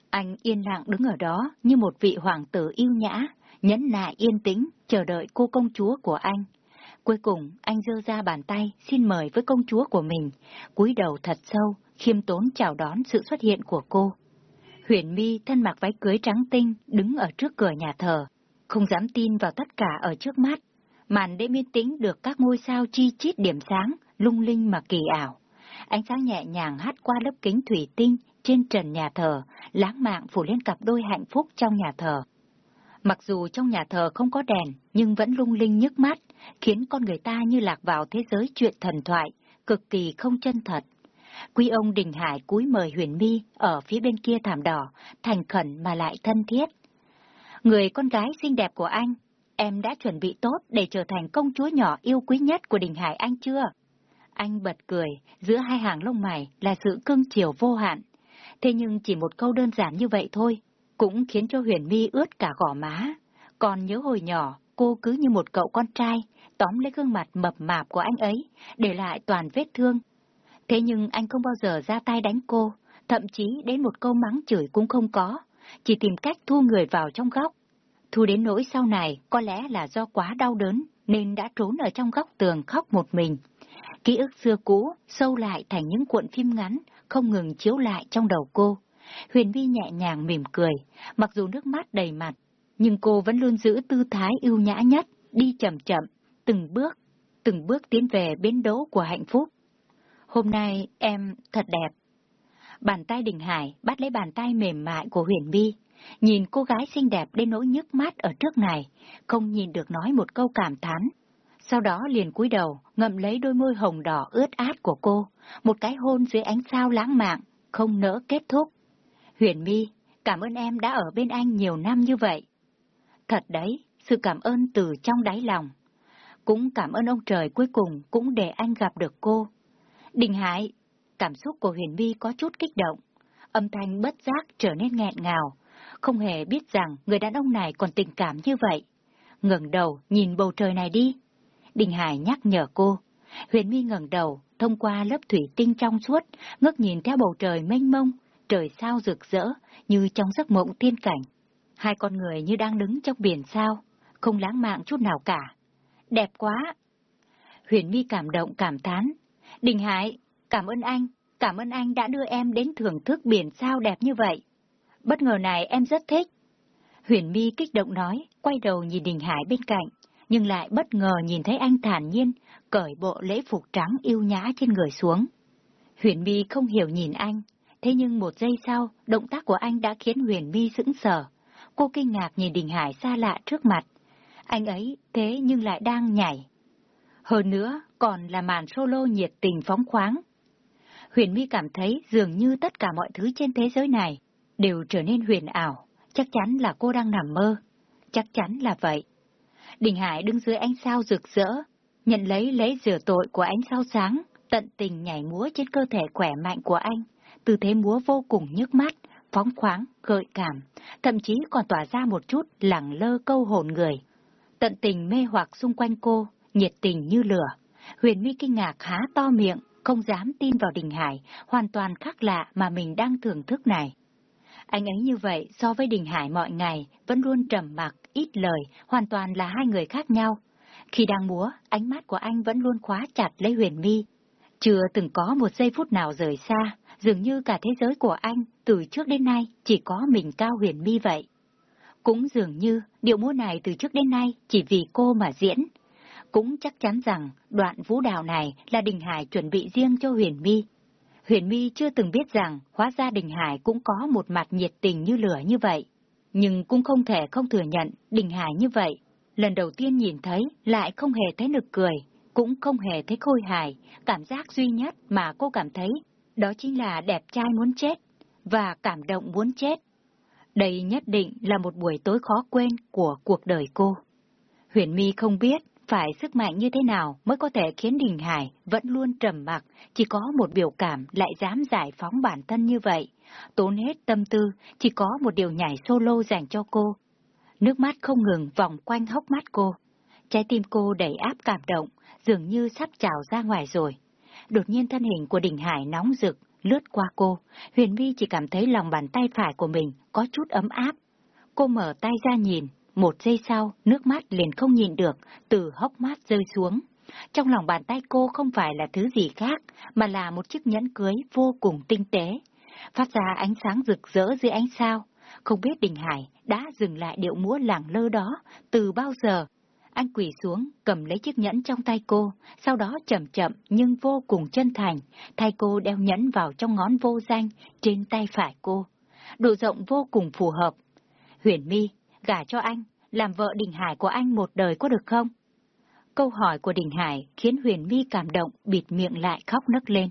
Anh yên lặng đứng ở đó như một vị hoàng tử yêu nhã, nhẫn nại yên tĩnh, chờ đợi cô công chúa của anh. Cuối cùng, anh giơ ra bàn tay xin mời với công chúa của mình, cúi đầu thật sâu, khiêm tốn chào đón sự xuất hiện của cô. Huyền My thân mặc váy cưới trắng tinh, đứng ở trước cửa nhà thờ, không dám tin vào tất cả ở trước mắt. Màn đêm yên tĩnh được các ngôi sao chi chít điểm sáng, lung linh mà kỳ ảo. Ánh sáng nhẹ nhàng hắt qua lớp kính thủy tinh trên trần nhà thờ, lãng mạn phủ lên cặp đôi hạnh phúc trong nhà thờ. Mặc dù trong nhà thờ không có đèn, nhưng vẫn lung linh nhức mắt, khiến con người ta như lạc vào thế giới chuyện thần thoại, cực kỳ không chân thật. Quý ông Đình Hải cúi mời Huyền Mi ở phía bên kia thảm đỏ, thành khẩn mà lại thân thiết. Người con gái xinh đẹp của anh, em đã chuẩn bị tốt để trở thành công chúa nhỏ yêu quý nhất của Đình Hải anh chưa? Anh bật cười, giữa hai hàng lông mày là sự cưng chiều vô hạn. Thế nhưng chỉ một câu đơn giản như vậy thôi, cũng khiến cho Huyền Mi ướt cả gò má. Còn nhớ hồi nhỏ, cô cứ như một cậu con trai, tóm lấy gương mặt mập mạp của anh ấy, để lại toàn vết thương. Thế nhưng anh không bao giờ ra tay đánh cô, thậm chí đến một câu mắng chửi cũng không có, chỉ tìm cách thu người vào trong góc. Thu đến nỗi sau này có lẽ là do quá đau đớn nên đã trốn ở trong góc tường khóc một mình. Ký ức xưa cũ sâu lại thành những cuộn phim ngắn không ngừng chiếu lại trong đầu cô. Huyền Vi nhẹ nhàng mỉm cười, mặc dù nước mắt đầy mặt, nhưng cô vẫn luôn giữ tư thái ưu nhã nhất, đi chậm chậm, từng bước, từng bước tiến về bến đỗ của hạnh phúc. Hôm nay em thật đẹp. Bàn tay Đình Hải bắt lấy bàn tay mềm mại của Huyền Vi, nhìn cô gái xinh đẹp đến nỗi nhức mắt ở trước này, không nhìn được nói một câu cảm thán. Sau đó liền cúi đầu, ngậm lấy đôi môi hồng đỏ ướt át của cô, một cái hôn dưới ánh sao lãng mạn, không nỡ kết thúc. Huyền My, cảm ơn em đã ở bên anh nhiều năm như vậy. Thật đấy, sự cảm ơn từ trong đáy lòng. Cũng cảm ơn ông trời cuối cùng cũng để anh gặp được cô. Đình Hải, cảm xúc của Huyền My có chút kích động, âm thanh bất giác trở nên nghẹn ngào, không hề biết rằng người đàn ông này còn tình cảm như vậy. ngẩng đầu nhìn bầu trời này đi. Đình Hải nhắc nhở cô. Huyền My ngẩng đầu, thông qua lớp thủy tinh trong suốt, ngước nhìn theo bầu trời mênh mông, trời sao rực rỡ, như trong giấc mộng thiên cảnh. Hai con người như đang đứng trong biển sao, không lãng mạn chút nào cả. Đẹp quá! Huyền My cảm động cảm thán. Đình Hải, cảm ơn anh, cảm ơn anh đã đưa em đến thưởng thức biển sao đẹp như vậy. Bất ngờ này em rất thích. Huyền My kích động nói, quay đầu nhìn Đình Hải bên cạnh, nhưng lại bất ngờ nhìn thấy anh thản nhiên, cởi bộ lễ phục trắng yêu nhã trên người xuống. Huyền My không hiểu nhìn anh, thế nhưng một giây sau, động tác của anh đã khiến Huyền My sững sờ. Cô kinh ngạc nhìn Đình Hải xa lạ trước mặt. Anh ấy thế nhưng lại đang nhảy. Hơn nữa, còn là màn solo nhiệt tình phóng khoáng. Huyền My cảm thấy dường như tất cả mọi thứ trên thế giới này đều trở nên huyền ảo, chắc chắn là cô đang nằm mơ. Chắc chắn là vậy. Đình Hải đứng dưới ánh sao rực rỡ, nhận lấy lấy rửa tội của ánh sao sáng, tận tình nhảy múa trên cơ thể khỏe mạnh của anh, tư thế múa vô cùng nhức mắt, phóng khoáng, gợi cảm, thậm chí còn tỏa ra một chút lẳng lơ câu hồn người. Tận tình mê hoặc xung quanh cô, nhiệt tình như lửa. Huyền Mi kinh ngạc há to miệng, không dám tin vào Đình Hải, hoàn toàn khác lạ mà mình đang thưởng thức này. Anh ấy như vậy so với Đình Hải mọi ngày vẫn luôn trầm mặc, ít lời, hoàn toàn là hai người khác nhau. Khi đang múa, ánh mắt của anh vẫn luôn khóa chặt lấy Huyền Mi, Chưa từng có một giây phút nào rời xa, dường như cả thế giới của anh từ trước đến nay chỉ có mình Cao Huyền Mi vậy. Cũng dường như điệu múa này từ trước đến nay chỉ vì cô mà diễn. Cũng chắc chắn rằng đoạn vũ đạo này là Đình Hải chuẩn bị riêng cho Huyền Mi. Huyền My chưa từng biết rằng hóa ra Đình Hải cũng có một mặt nhiệt tình như lửa như vậy. Nhưng cũng không thể không thừa nhận Đình Hải như vậy. Lần đầu tiên nhìn thấy lại không hề thấy nực cười, cũng không hề thấy khôi hài. Cảm giác duy nhất mà cô cảm thấy đó chính là đẹp trai muốn chết và cảm động muốn chết. Đây nhất định là một buổi tối khó quên của cuộc đời cô. Huyền My không biết phải sức mạnh như thế nào mới có thể khiến Đình Hải vẫn luôn trầm mặc, chỉ có một biểu cảm lại dám giải phóng bản thân như vậy. Tốn hết tâm tư, chỉ có một điều nhảy solo dành cho cô. Nước mắt không ngừng vòng quanh hốc mắt cô. Trái tim cô đầy áp cảm động, dường như sắp trào ra ngoài rồi. Đột nhiên thân hình của Đình Hải nóng rực, lướt qua cô. Huyền Vi chỉ cảm thấy lòng bàn tay phải của mình có chút ấm áp. Cô mở tay ra nhìn, một giây sau, nước mắt liền không nhìn được, từ hốc mắt rơi xuống. Trong lòng bàn tay cô không phải là thứ gì khác, mà là một chiếc nhẫn cưới vô cùng tinh tế. Phát ra ánh sáng rực rỡ dưới ánh sao. Không biết Đình Hải đã dừng lại điệu múa lẳng lơ đó từ bao giờ. Anh quỳ xuống, cầm lấy chiếc nhẫn trong tay cô, sau đó chậm chậm nhưng vô cùng chân thành, thay cô đeo nhẫn vào trong ngón vô danh trên tay phải cô. Độ rộng vô cùng phù hợp. Huyền mi gả cho anh, làm vợ Đình Hải của anh một đời có được không? Câu hỏi của Đình Hải khiến Huyền My cảm động, bịt miệng lại khóc nấc lên.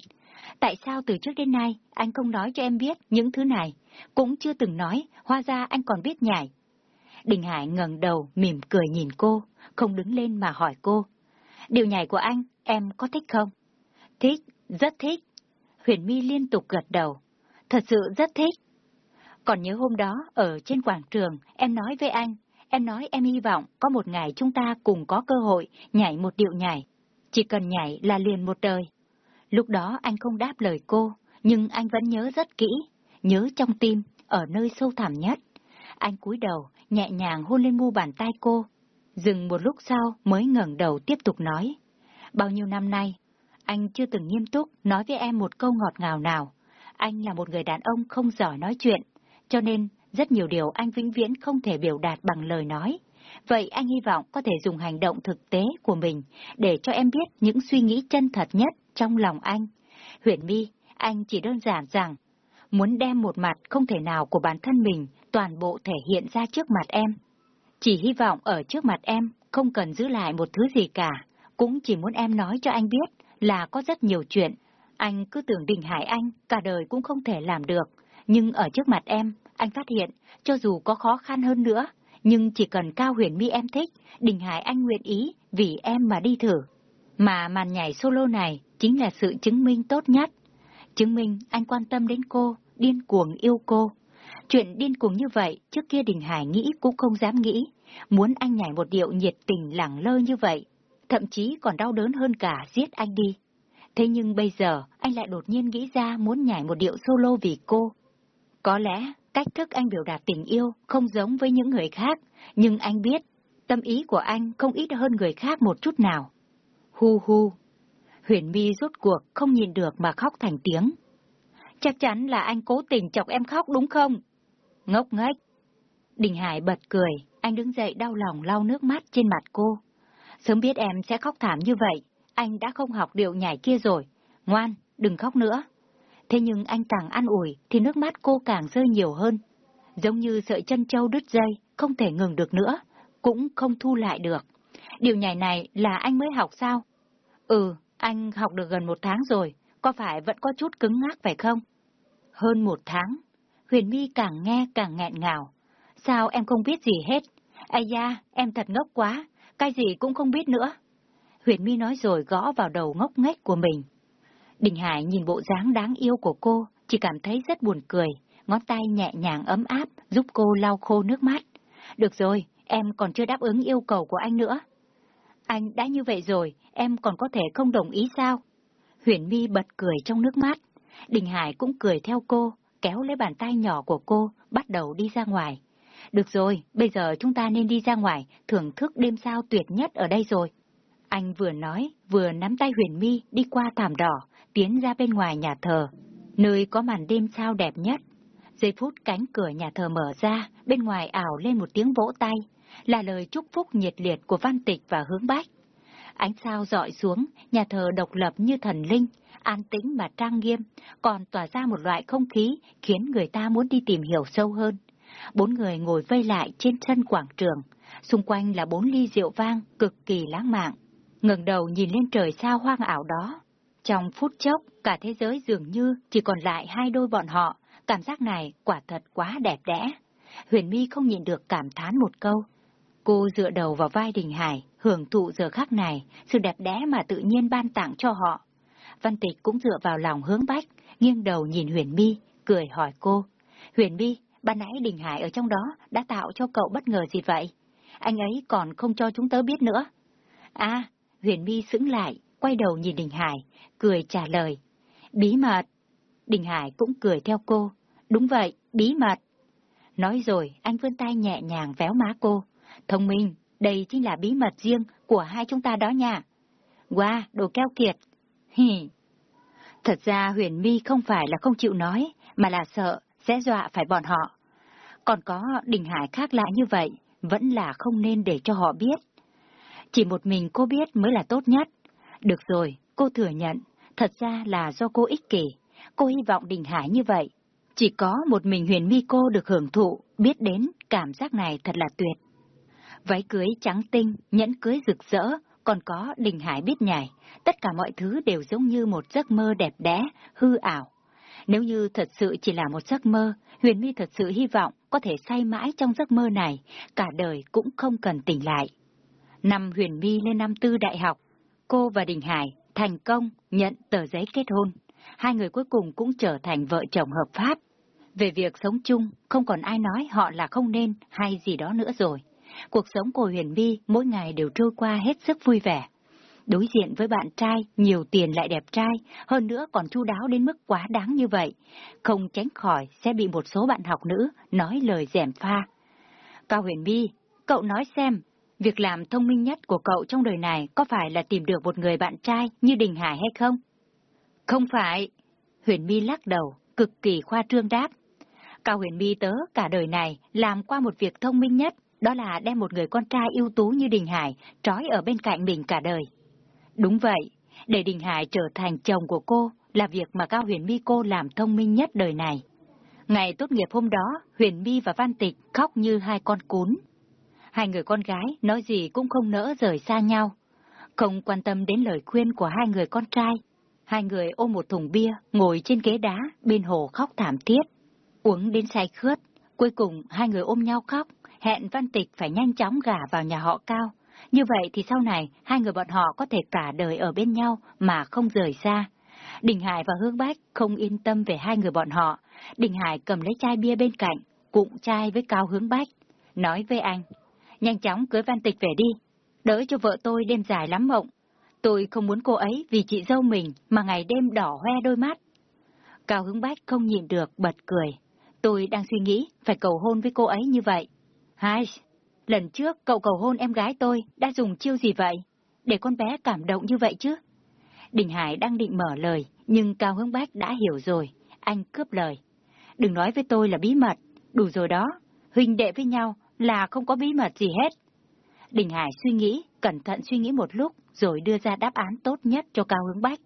Tại sao từ trước đến nay anh không nói cho em biết những thứ này? Cũng chưa từng nói, hóa ra anh còn biết nhảy. Đình Hải ngẩng đầu, mỉm cười nhìn cô, không đứng lên mà hỏi cô. Điều nhảy của anh, em có thích không? Thích, rất thích. Huyền My liên tục gật đầu. Thật sự rất thích. Còn nhớ hôm đó, ở trên quảng trường, em nói với anh, em nói em hy vọng có một ngày chúng ta cùng có cơ hội nhảy một điệu nhảy. Chỉ cần nhảy là liền một đời. Lúc đó anh không đáp lời cô, nhưng anh vẫn nhớ rất kỹ, nhớ trong tim, ở nơi sâu thẳm nhất. Anh cúi đầu, nhẹ nhàng hôn lên mu bàn tay cô. Dừng một lúc sau mới ngẩng đầu tiếp tục nói. Bao nhiêu năm nay, anh chưa từng nghiêm túc nói với em một câu ngọt ngào nào. Anh là một người đàn ông không giỏi nói chuyện, cho nên, rất nhiều điều anh vĩnh viễn không thể biểu đạt bằng lời nói. Vậy anh hy vọng có thể dùng hành động thực tế của mình để cho em biết những suy nghĩ chân thật nhất trong lòng anh. Huyền My, anh chỉ đơn giản rằng, muốn đem một mặt không thể nào của bản thân mình toàn bộ thể hiện ra trước mặt em. Chỉ hy vọng ở trước mặt em không cần giữ lại một thứ gì cả, cũng chỉ muốn em nói cho anh biết là có rất nhiều chuyện. Anh cứ tưởng Đình Hải Anh cả đời cũng không thể làm được, nhưng ở trước mặt em, anh phát hiện, cho dù có khó khăn hơn nữa, nhưng chỉ cần Cao Huyền Mi em thích, Đình Hải anh nguyện ý vì em mà đi thử. Mà màn nhảy solo này chính là sự chứng minh tốt nhất. Chứng minh anh quan tâm đến cô, điên cuồng yêu cô. Chuyện điên cuồng như vậy, trước kia Đình Hải nghĩ cũng không dám nghĩ. Muốn anh nhảy một điệu nhiệt tình lẳng lơ như vậy, thậm chí còn đau đớn hơn cả giết anh đi. Thế nhưng bây giờ, anh lại đột nhiên nghĩ ra muốn nhảy một điệu solo vì cô. Có lẽ cách thức anh biểu đạt tình yêu không giống với những người khác, nhưng anh biết tâm ý của anh không ít hơn người khác một chút nào. Hu hu. Huyền My rốt cuộc không nhìn được mà khóc thành tiếng. Chắc chắn là anh cố tình chọc em khóc đúng không? Ngốc nghếch. Đình Hải bật cười, anh đứng dậy đau lòng lau nước mắt trên mặt cô. Sớm biết em sẽ khóc thảm như vậy, anh đã không học điệu nhảy kia rồi. Ngoan, đừng khóc nữa. Thế nhưng anh càng ăn ủi thì nước mắt cô càng rơi nhiều hơn. Giống như sợi chân trâu đứt dây, không thể ngừng được nữa, cũng không thu lại được. Điều nhảy này là anh mới học sao? Ừ, anh học được gần một tháng rồi, có phải vẫn có chút cứng ngắc phải không? Hơn một tháng, Huyền My càng nghe càng nghẹn ngào. Sao em không biết gì hết? Ây da, em thật ngốc quá, cái gì cũng không biết nữa. Huyền My nói rồi gõ vào đầu ngốc nghếch của mình. Đình Hải nhìn bộ dáng đáng yêu của cô, chỉ cảm thấy rất buồn cười, ngón tay nhẹ nhàng ấm áp giúp cô lau khô nước mắt. Được rồi, em còn chưa đáp ứng yêu cầu của anh nữa. Anh đã như vậy rồi, em còn có thể không đồng ý sao? Huyền My bật cười trong nước mắt. Đình Hải cũng cười theo cô, kéo lấy bàn tay nhỏ của cô, bắt đầu đi ra ngoài. Được rồi, bây giờ chúng ta nên đi ra ngoài, thưởng thức đêm sao tuyệt nhất ở đây rồi. Anh vừa nói, vừa nắm tay Huyền Mi đi qua thảm đỏ, tiến ra bên ngoài nhà thờ, nơi có màn đêm sao đẹp nhất. Giây phút cánh cửa nhà thờ mở ra, bên ngoài ảo lên một tiếng vỗ tay, là lời chúc phúc nhiệt liệt của Văn Tịch và Hướng Bách. Ánh sao dọi xuống, nhà thờ độc lập như thần linh, an tĩnh mà trang nghiêm, còn tỏa ra một loại không khí khiến người ta muốn đi tìm hiểu sâu hơn. Bốn người ngồi vây lại trên sân quảng trường, xung quanh là bốn ly rượu vang cực kỳ lãng mạn ngẩng đầu nhìn lên trời sao hoang ảo đó. Trong phút chốc, cả thế giới dường như chỉ còn lại hai đôi bọn họ, cảm giác này quả thật quá đẹp đẽ. Huyền My không nhịn được cảm thán một câu. Cô dựa đầu vào vai Đình Hải, hưởng thụ giờ khắc này, sự đẹp đẽ mà tự nhiên ban tặng cho họ. Văn Tịch cũng dựa vào lòng hướng bách, nghiêng đầu nhìn Huyền My, cười hỏi cô. Huyền My, ban nãy Đình Hải ở trong đó đã tạo cho cậu bất ngờ gì vậy? Anh ấy còn không cho chúng tớ biết nữa. À, Huyền My sững lại, quay đầu nhìn Đình Hải, cười trả lời. Bí mật. Đình Hải cũng cười theo cô. Đúng vậy, bí mật. Nói rồi, anh vươn tay nhẹ nhàng véo má cô. Thông minh, đây chính là bí mật riêng của hai chúng ta đó nha. Wow, đồ keo kiệt. Hì. Thật ra Huyền My không phải là không chịu nói, mà là sợ sẽ dọa phải bọn họ. Còn có Đình Hải khác lạ như vậy, vẫn là không nên để cho họ biết. Chỉ một mình cô biết mới là tốt nhất. Được rồi, cô thừa nhận, thật ra là do cô ích kỷ. Cô hy vọng Đình Hải như vậy. Chỉ có một mình Huyền mi cô được hưởng thụ, biết đến cảm giác này thật là tuyệt. Váy cưới trắng tinh, nhẫn cưới rực rỡ, còn có Đình Hải biết nhảy. Tất cả mọi thứ đều giống như một giấc mơ đẹp đẽ, hư ảo. Nếu như thật sự chỉ là một giấc mơ, Huyền My thật sự hy vọng có thể say mãi trong giấc mơ này, cả đời cũng không cần tỉnh lại. Năm Huyền My lên năm tư đại học, cô và Đình Hải thành công nhận tờ giấy kết hôn. Hai người cuối cùng cũng trở thành vợ chồng hợp pháp. Về việc sống chung, không còn ai nói họ là không nên hay gì đó nữa rồi. Cuộc sống của Huyền My mỗi ngày đều trôi qua hết sức vui vẻ. Đối diện với bạn trai, nhiều tiền lại đẹp trai, hơn nữa còn chu đáo đến mức quá đáng như vậy, không tránh khỏi sẽ bị một số bạn học nữ nói lời dẻm pha. Cao Huyền My, cậu nói xem, việc làm thông minh nhất của cậu trong đời này có phải là tìm được một người bạn trai như Đình Hải hay không? Không phải. Huyền My lắc đầu, cực kỳ khoa trương đáp. Cao Huyền My tớ cả đời này làm qua một việc thông minh nhất, đó là đem một người con trai ưu tú như Đình Hải trói ở bên cạnh mình cả đời. Đúng vậy, để Đình Hải trở thành chồng của cô là việc mà Cao Huyền My cô làm thông minh nhất đời này. Ngày tốt nghiệp hôm đó, Huyền My và Văn Tịch khóc như hai con cún. Hai người con gái nói gì cũng không nỡ rời xa nhau. Không quan tâm đến lời khuyên của hai người con trai. Hai người ôm một thùng bia, ngồi trên ghế đá, bên hồ khóc thảm thiết. Uống đến say khướt, cuối cùng hai người ôm nhau khóc, hẹn Văn Tịch phải nhanh chóng gả vào nhà họ Cao. Như vậy thì sau này, hai người bọn họ có thể cả đời ở bên nhau mà không rời xa. Đình Hải và Hương Bách không yên tâm về hai người bọn họ. Đình Hải cầm lấy chai bia bên cạnh, cụng chai với Cao Hướng Bách. Nói với anh, nhanh chóng cưới Văn Tịch về đi, đỡ cho vợ tôi đêm dài lắm mộng. Tôi không muốn cô ấy vì chị dâu mình mà ngày đêm đỏ hoe đôi mắt. Cao Hứng Bách không nhìn được, bật cười. Tôi đang suy nghĩ phải cầu hôn với cô ấy như vậy. Hai, lần trước cậu cầu hôn em gái tôi đã dùng chiêu gì vậy? Để con bé cảm động như vậy chứ? Đình Hải đang định mở lời, nhưng Cao Hứng Bách đã hiểu rồi. Anh cướp lời. Đừng nói với tôi là bí mật, đủ rồi đó. Huynh đệ với nhau là không có bí mật gì hết. Đình Hải suy nghĩ, cẩn thận suy nghĩ một lúc, rồi đưa ra đáp án tốt nhất cho Cao Hướng Bách.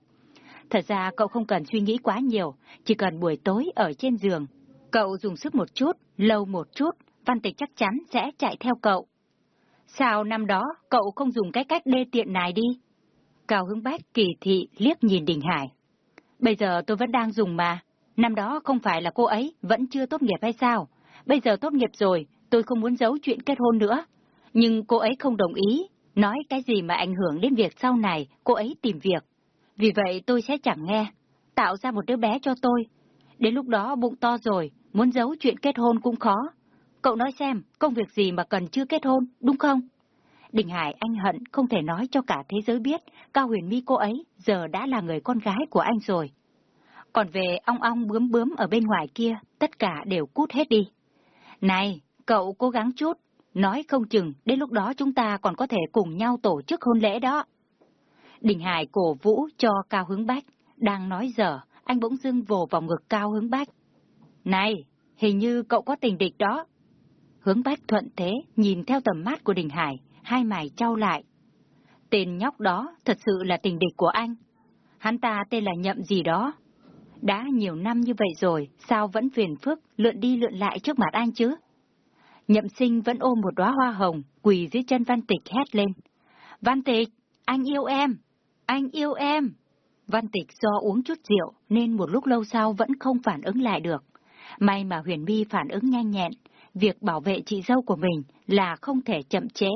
Thật ra cậu không cần suy nghĩ quá nhiều, chỉ cần buổi tối ở trên giường. Cậu dùng sức một chút, lâu một chút, Văn Tịch chắc chắn sẽ chạy theo cậu. Sao năm đó cậu không dùng cái cách đê tiện này đi? Cao Hưng Bách kỳ thị liếc nhìn Đình Hải. Bây giờ tôi vẫn đang dùng mà. Năm đó không phải là cô ấy vẫn chưa tốt nghiệp hay sao? Bây giờ tốt nghiệp rồi, tôi không muốn giấu chuyện kết hôn nữa. Nhưng cô ấy không đồng ý. nói cái gì mà ảnh hưởng đến việc sau này cô ấy tìm việc. Vì vậy tôi sẽ chẳng nghe, tạo ra một đứa bé cho tôi. Đến lúc đó bụng to rồi, muốn giấu chuyện kết hôn cũng khó. Cậu nói xem, công việc gì mà cần chưa kết hôn, đúng không? Đình Hải anh hận không thể nói cho cả thế giới biết Cao Huyền My cô ấy giờ đã là người con gái của anh rồi. Còn về ong ong bướm bướm ở bên ngoài kia, tất cả đều cút hết đi. Này, cậu cố gắng chút, nói không chừng đến lúc đó chúng ta còn có thể cùng nhau tổ chức hôn lễ đó. Đình Hải cổ vũ cho Cao Hướng Bách, đang nói dở, anh bỗng dưng vồ vào ngực Cao Hướng Bách. Này, hình như cậu có tình địch đó. Hướng Bách thuận thế, nhìn theo tầm mắt của Đình Hải, hai mày trao lại. Tên nhóc đó thật sự là tình địch của anh. Hắn ta tên là Nhậm gì đó. Đã nhiều năm như vậy rồi, sao vẫn phiền phức, lượn đi lượn lại trước mặt anh chứ? Nhậm sinh vẫn ôm một đóa hoa hồng, quỳ dưới chân Văn Tịch hét lên. Văn Tịch, anh yêu em! Anh yêu em! Văn Tịch do uống chút rượu nên một lúc lâu sau vẫn không phản ứng lại được. May mà Huyền My phản ứng nhanh nhẹn, việc bảo vệ chị dâu của mình là không thể chậm chế,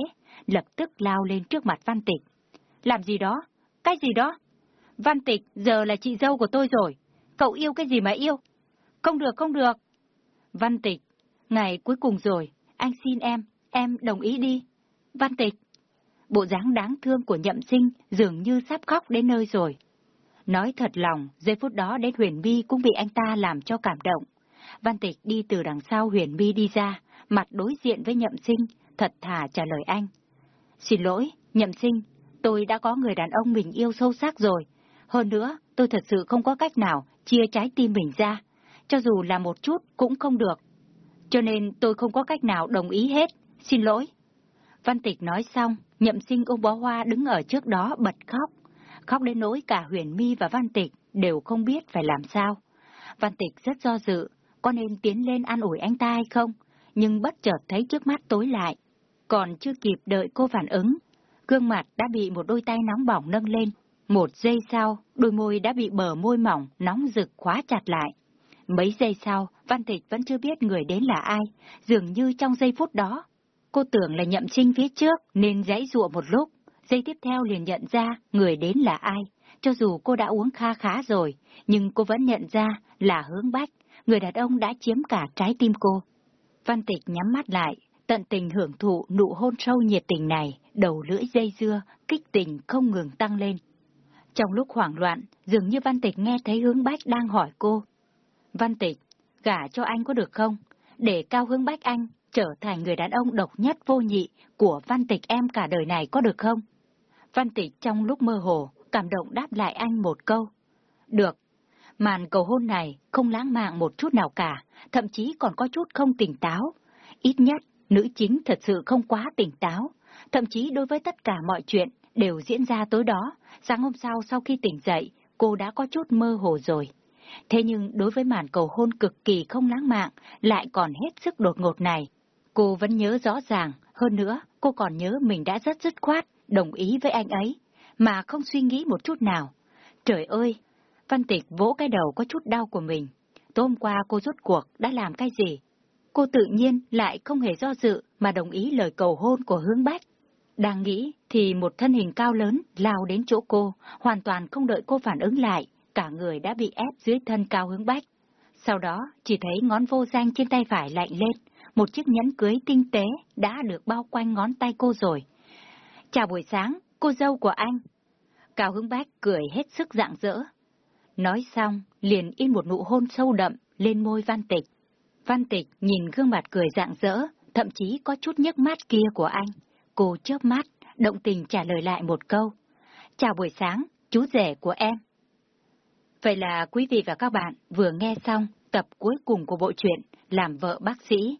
lập tức lao lên trước mặt Văn Tịch. Làm gì đó? Cái gì đó? Văn Tịch giờ là chị dâu của tôi rồi. Cậu yêu cái gì mà yêu? Không được, không được. Văn Tịch, ngày cuối cùng rồi, anh xin em, em đồng ý đi. Văn Tịch. Bộ dáng đáng thương của nhậm sinh dường như sắp khóc đến nơi rồi. Nói thật lòng, giây phút đó đến Huyền Vi cũng bị anh ta làm cho cảm động. Văn Tịch đi từ đằng sau Huyền Vi đi ra, mặt đối diện với nhậm sinh, thật thà trả lời anh. Xin lỗi, nhậm sinh, tôi đã có người đàn ông mình yêu sâu sắc rồi. Hơn nữa, tôi thật sự không có cách nào chia trái tim mình ra, cho dù là một chút cũng không được. Cho nên tôi không có cách nào đồng ý hết, xin lỗi. Văn Tịch nói xong, nhậm sinh ôm bó hoa đứng ở trước đó bật khóc. Khóc đến nỗi cả Huyền My và Văn Tịch đều không biết phải làm sao. Văn Tịch rất do dự, có nên tiến lên an ủi anh ta hay không, nhưng bất chợt thấy trước mắt tối lại. Còn chưa kịp đợi cô phản ứng, gương mặt đã bị một đôi tay nóng bỏng nâng lên. Một giây sau, đôi môi đã bị bờ môi mỏng, nóng rực khóa chặt lại. Mấy giây sau, Văn Tịch vẫn chưa biết người đến là ai, dường như trong giây phút đó. Cô tưởng là nhậm trinh phía trước nên dãy dụa một lúc, giây tiếp theo liền nhận ra người đến là ai. Cho dù cô đã uống kha khá rồi, nhưng cô vẫn nhận ra là hướng bách, người đàn ông đã chiếm cả trái tim cô. Văn Tịch nhắm mắt lại, tận tình hưởng thụ nụ hôn sâu nhiệt tình này, đầu lưỡi dây dưa, kích tình không ngừng tăng lên. Trong lúc hoảng loạn, dường như Văn Tịch nghe thấy hướng bách đang hỏi cô. Văn Tịch, gả cho anh có được không? Để cao hướng bách anh trở thành người đàn ông độc nhất vô nhị của Văn Tịch em cả đời này có được không? Văn Tịch trong lúc mơ hồ, cảm động đáp lại anh một câu. Được. Màn cầu hôn này không lãng mạn một chút nào cả, thậm chí còn có chút không tỉnh táo. Ít nhất, nữ chính thật sự không quá tỉnh táo, thậm chí đối với tất cả mọi chuyện đều diễn ra tối đó, sáng hôm sau sau khi tỉnh dậy, cô đã có chút mơ hồ rồi. Thế nhưng đối với màn cầu hôn cực kỳ không lãng mạn, lại còn hết sức đột ngột này, cô vẫn nhớ rõ ràng, hơn nữa, cô còn nhớ mình đã rất dứt khoát, đồng ý với anh ấy, mà không suy nghĩ một chút nào. Trời ơi! Văn Tịch vỗ cái đầu có chút đau của mình. Tối hôm qua cô rốt cuộc đã làm cái gì? Cô tự nhiên lại không hề do dự mà đồng ý lời cầu hôn của hướng bách. Đang nghĩ thì một thân hình cao lớn lao đến chỗ cô, hoàn toàn không đợi cô phản ứng lại, cả người đã bị ép dưới thân cao hướng bách. Sau đó chỉ thấy ngón vô danh trên tay phải lạnh lên, một chiếc nhẫn cưới tinh tế đã được bao quanh ngón tay cô rồi. Chào buổi sáng, cô dâu của anh. Cao hướng bách cười hết sức rạng rỡ. Nói xong, liền in một nụ hôn sâu đậm lên môi Văn Tịch. Văn Tịch nhìn gương mặt cười rạng rỡ, thậm chí có chút nhức mắt kia của anh. Cô chớp mắt, động tình trả lời lại một câu. Chào buổi sáng, chú rể của em. Vậy là quý vị và các bạn vừa nghe xong tập cuối cùng của bộ truyện Làm vợ bác sĩ.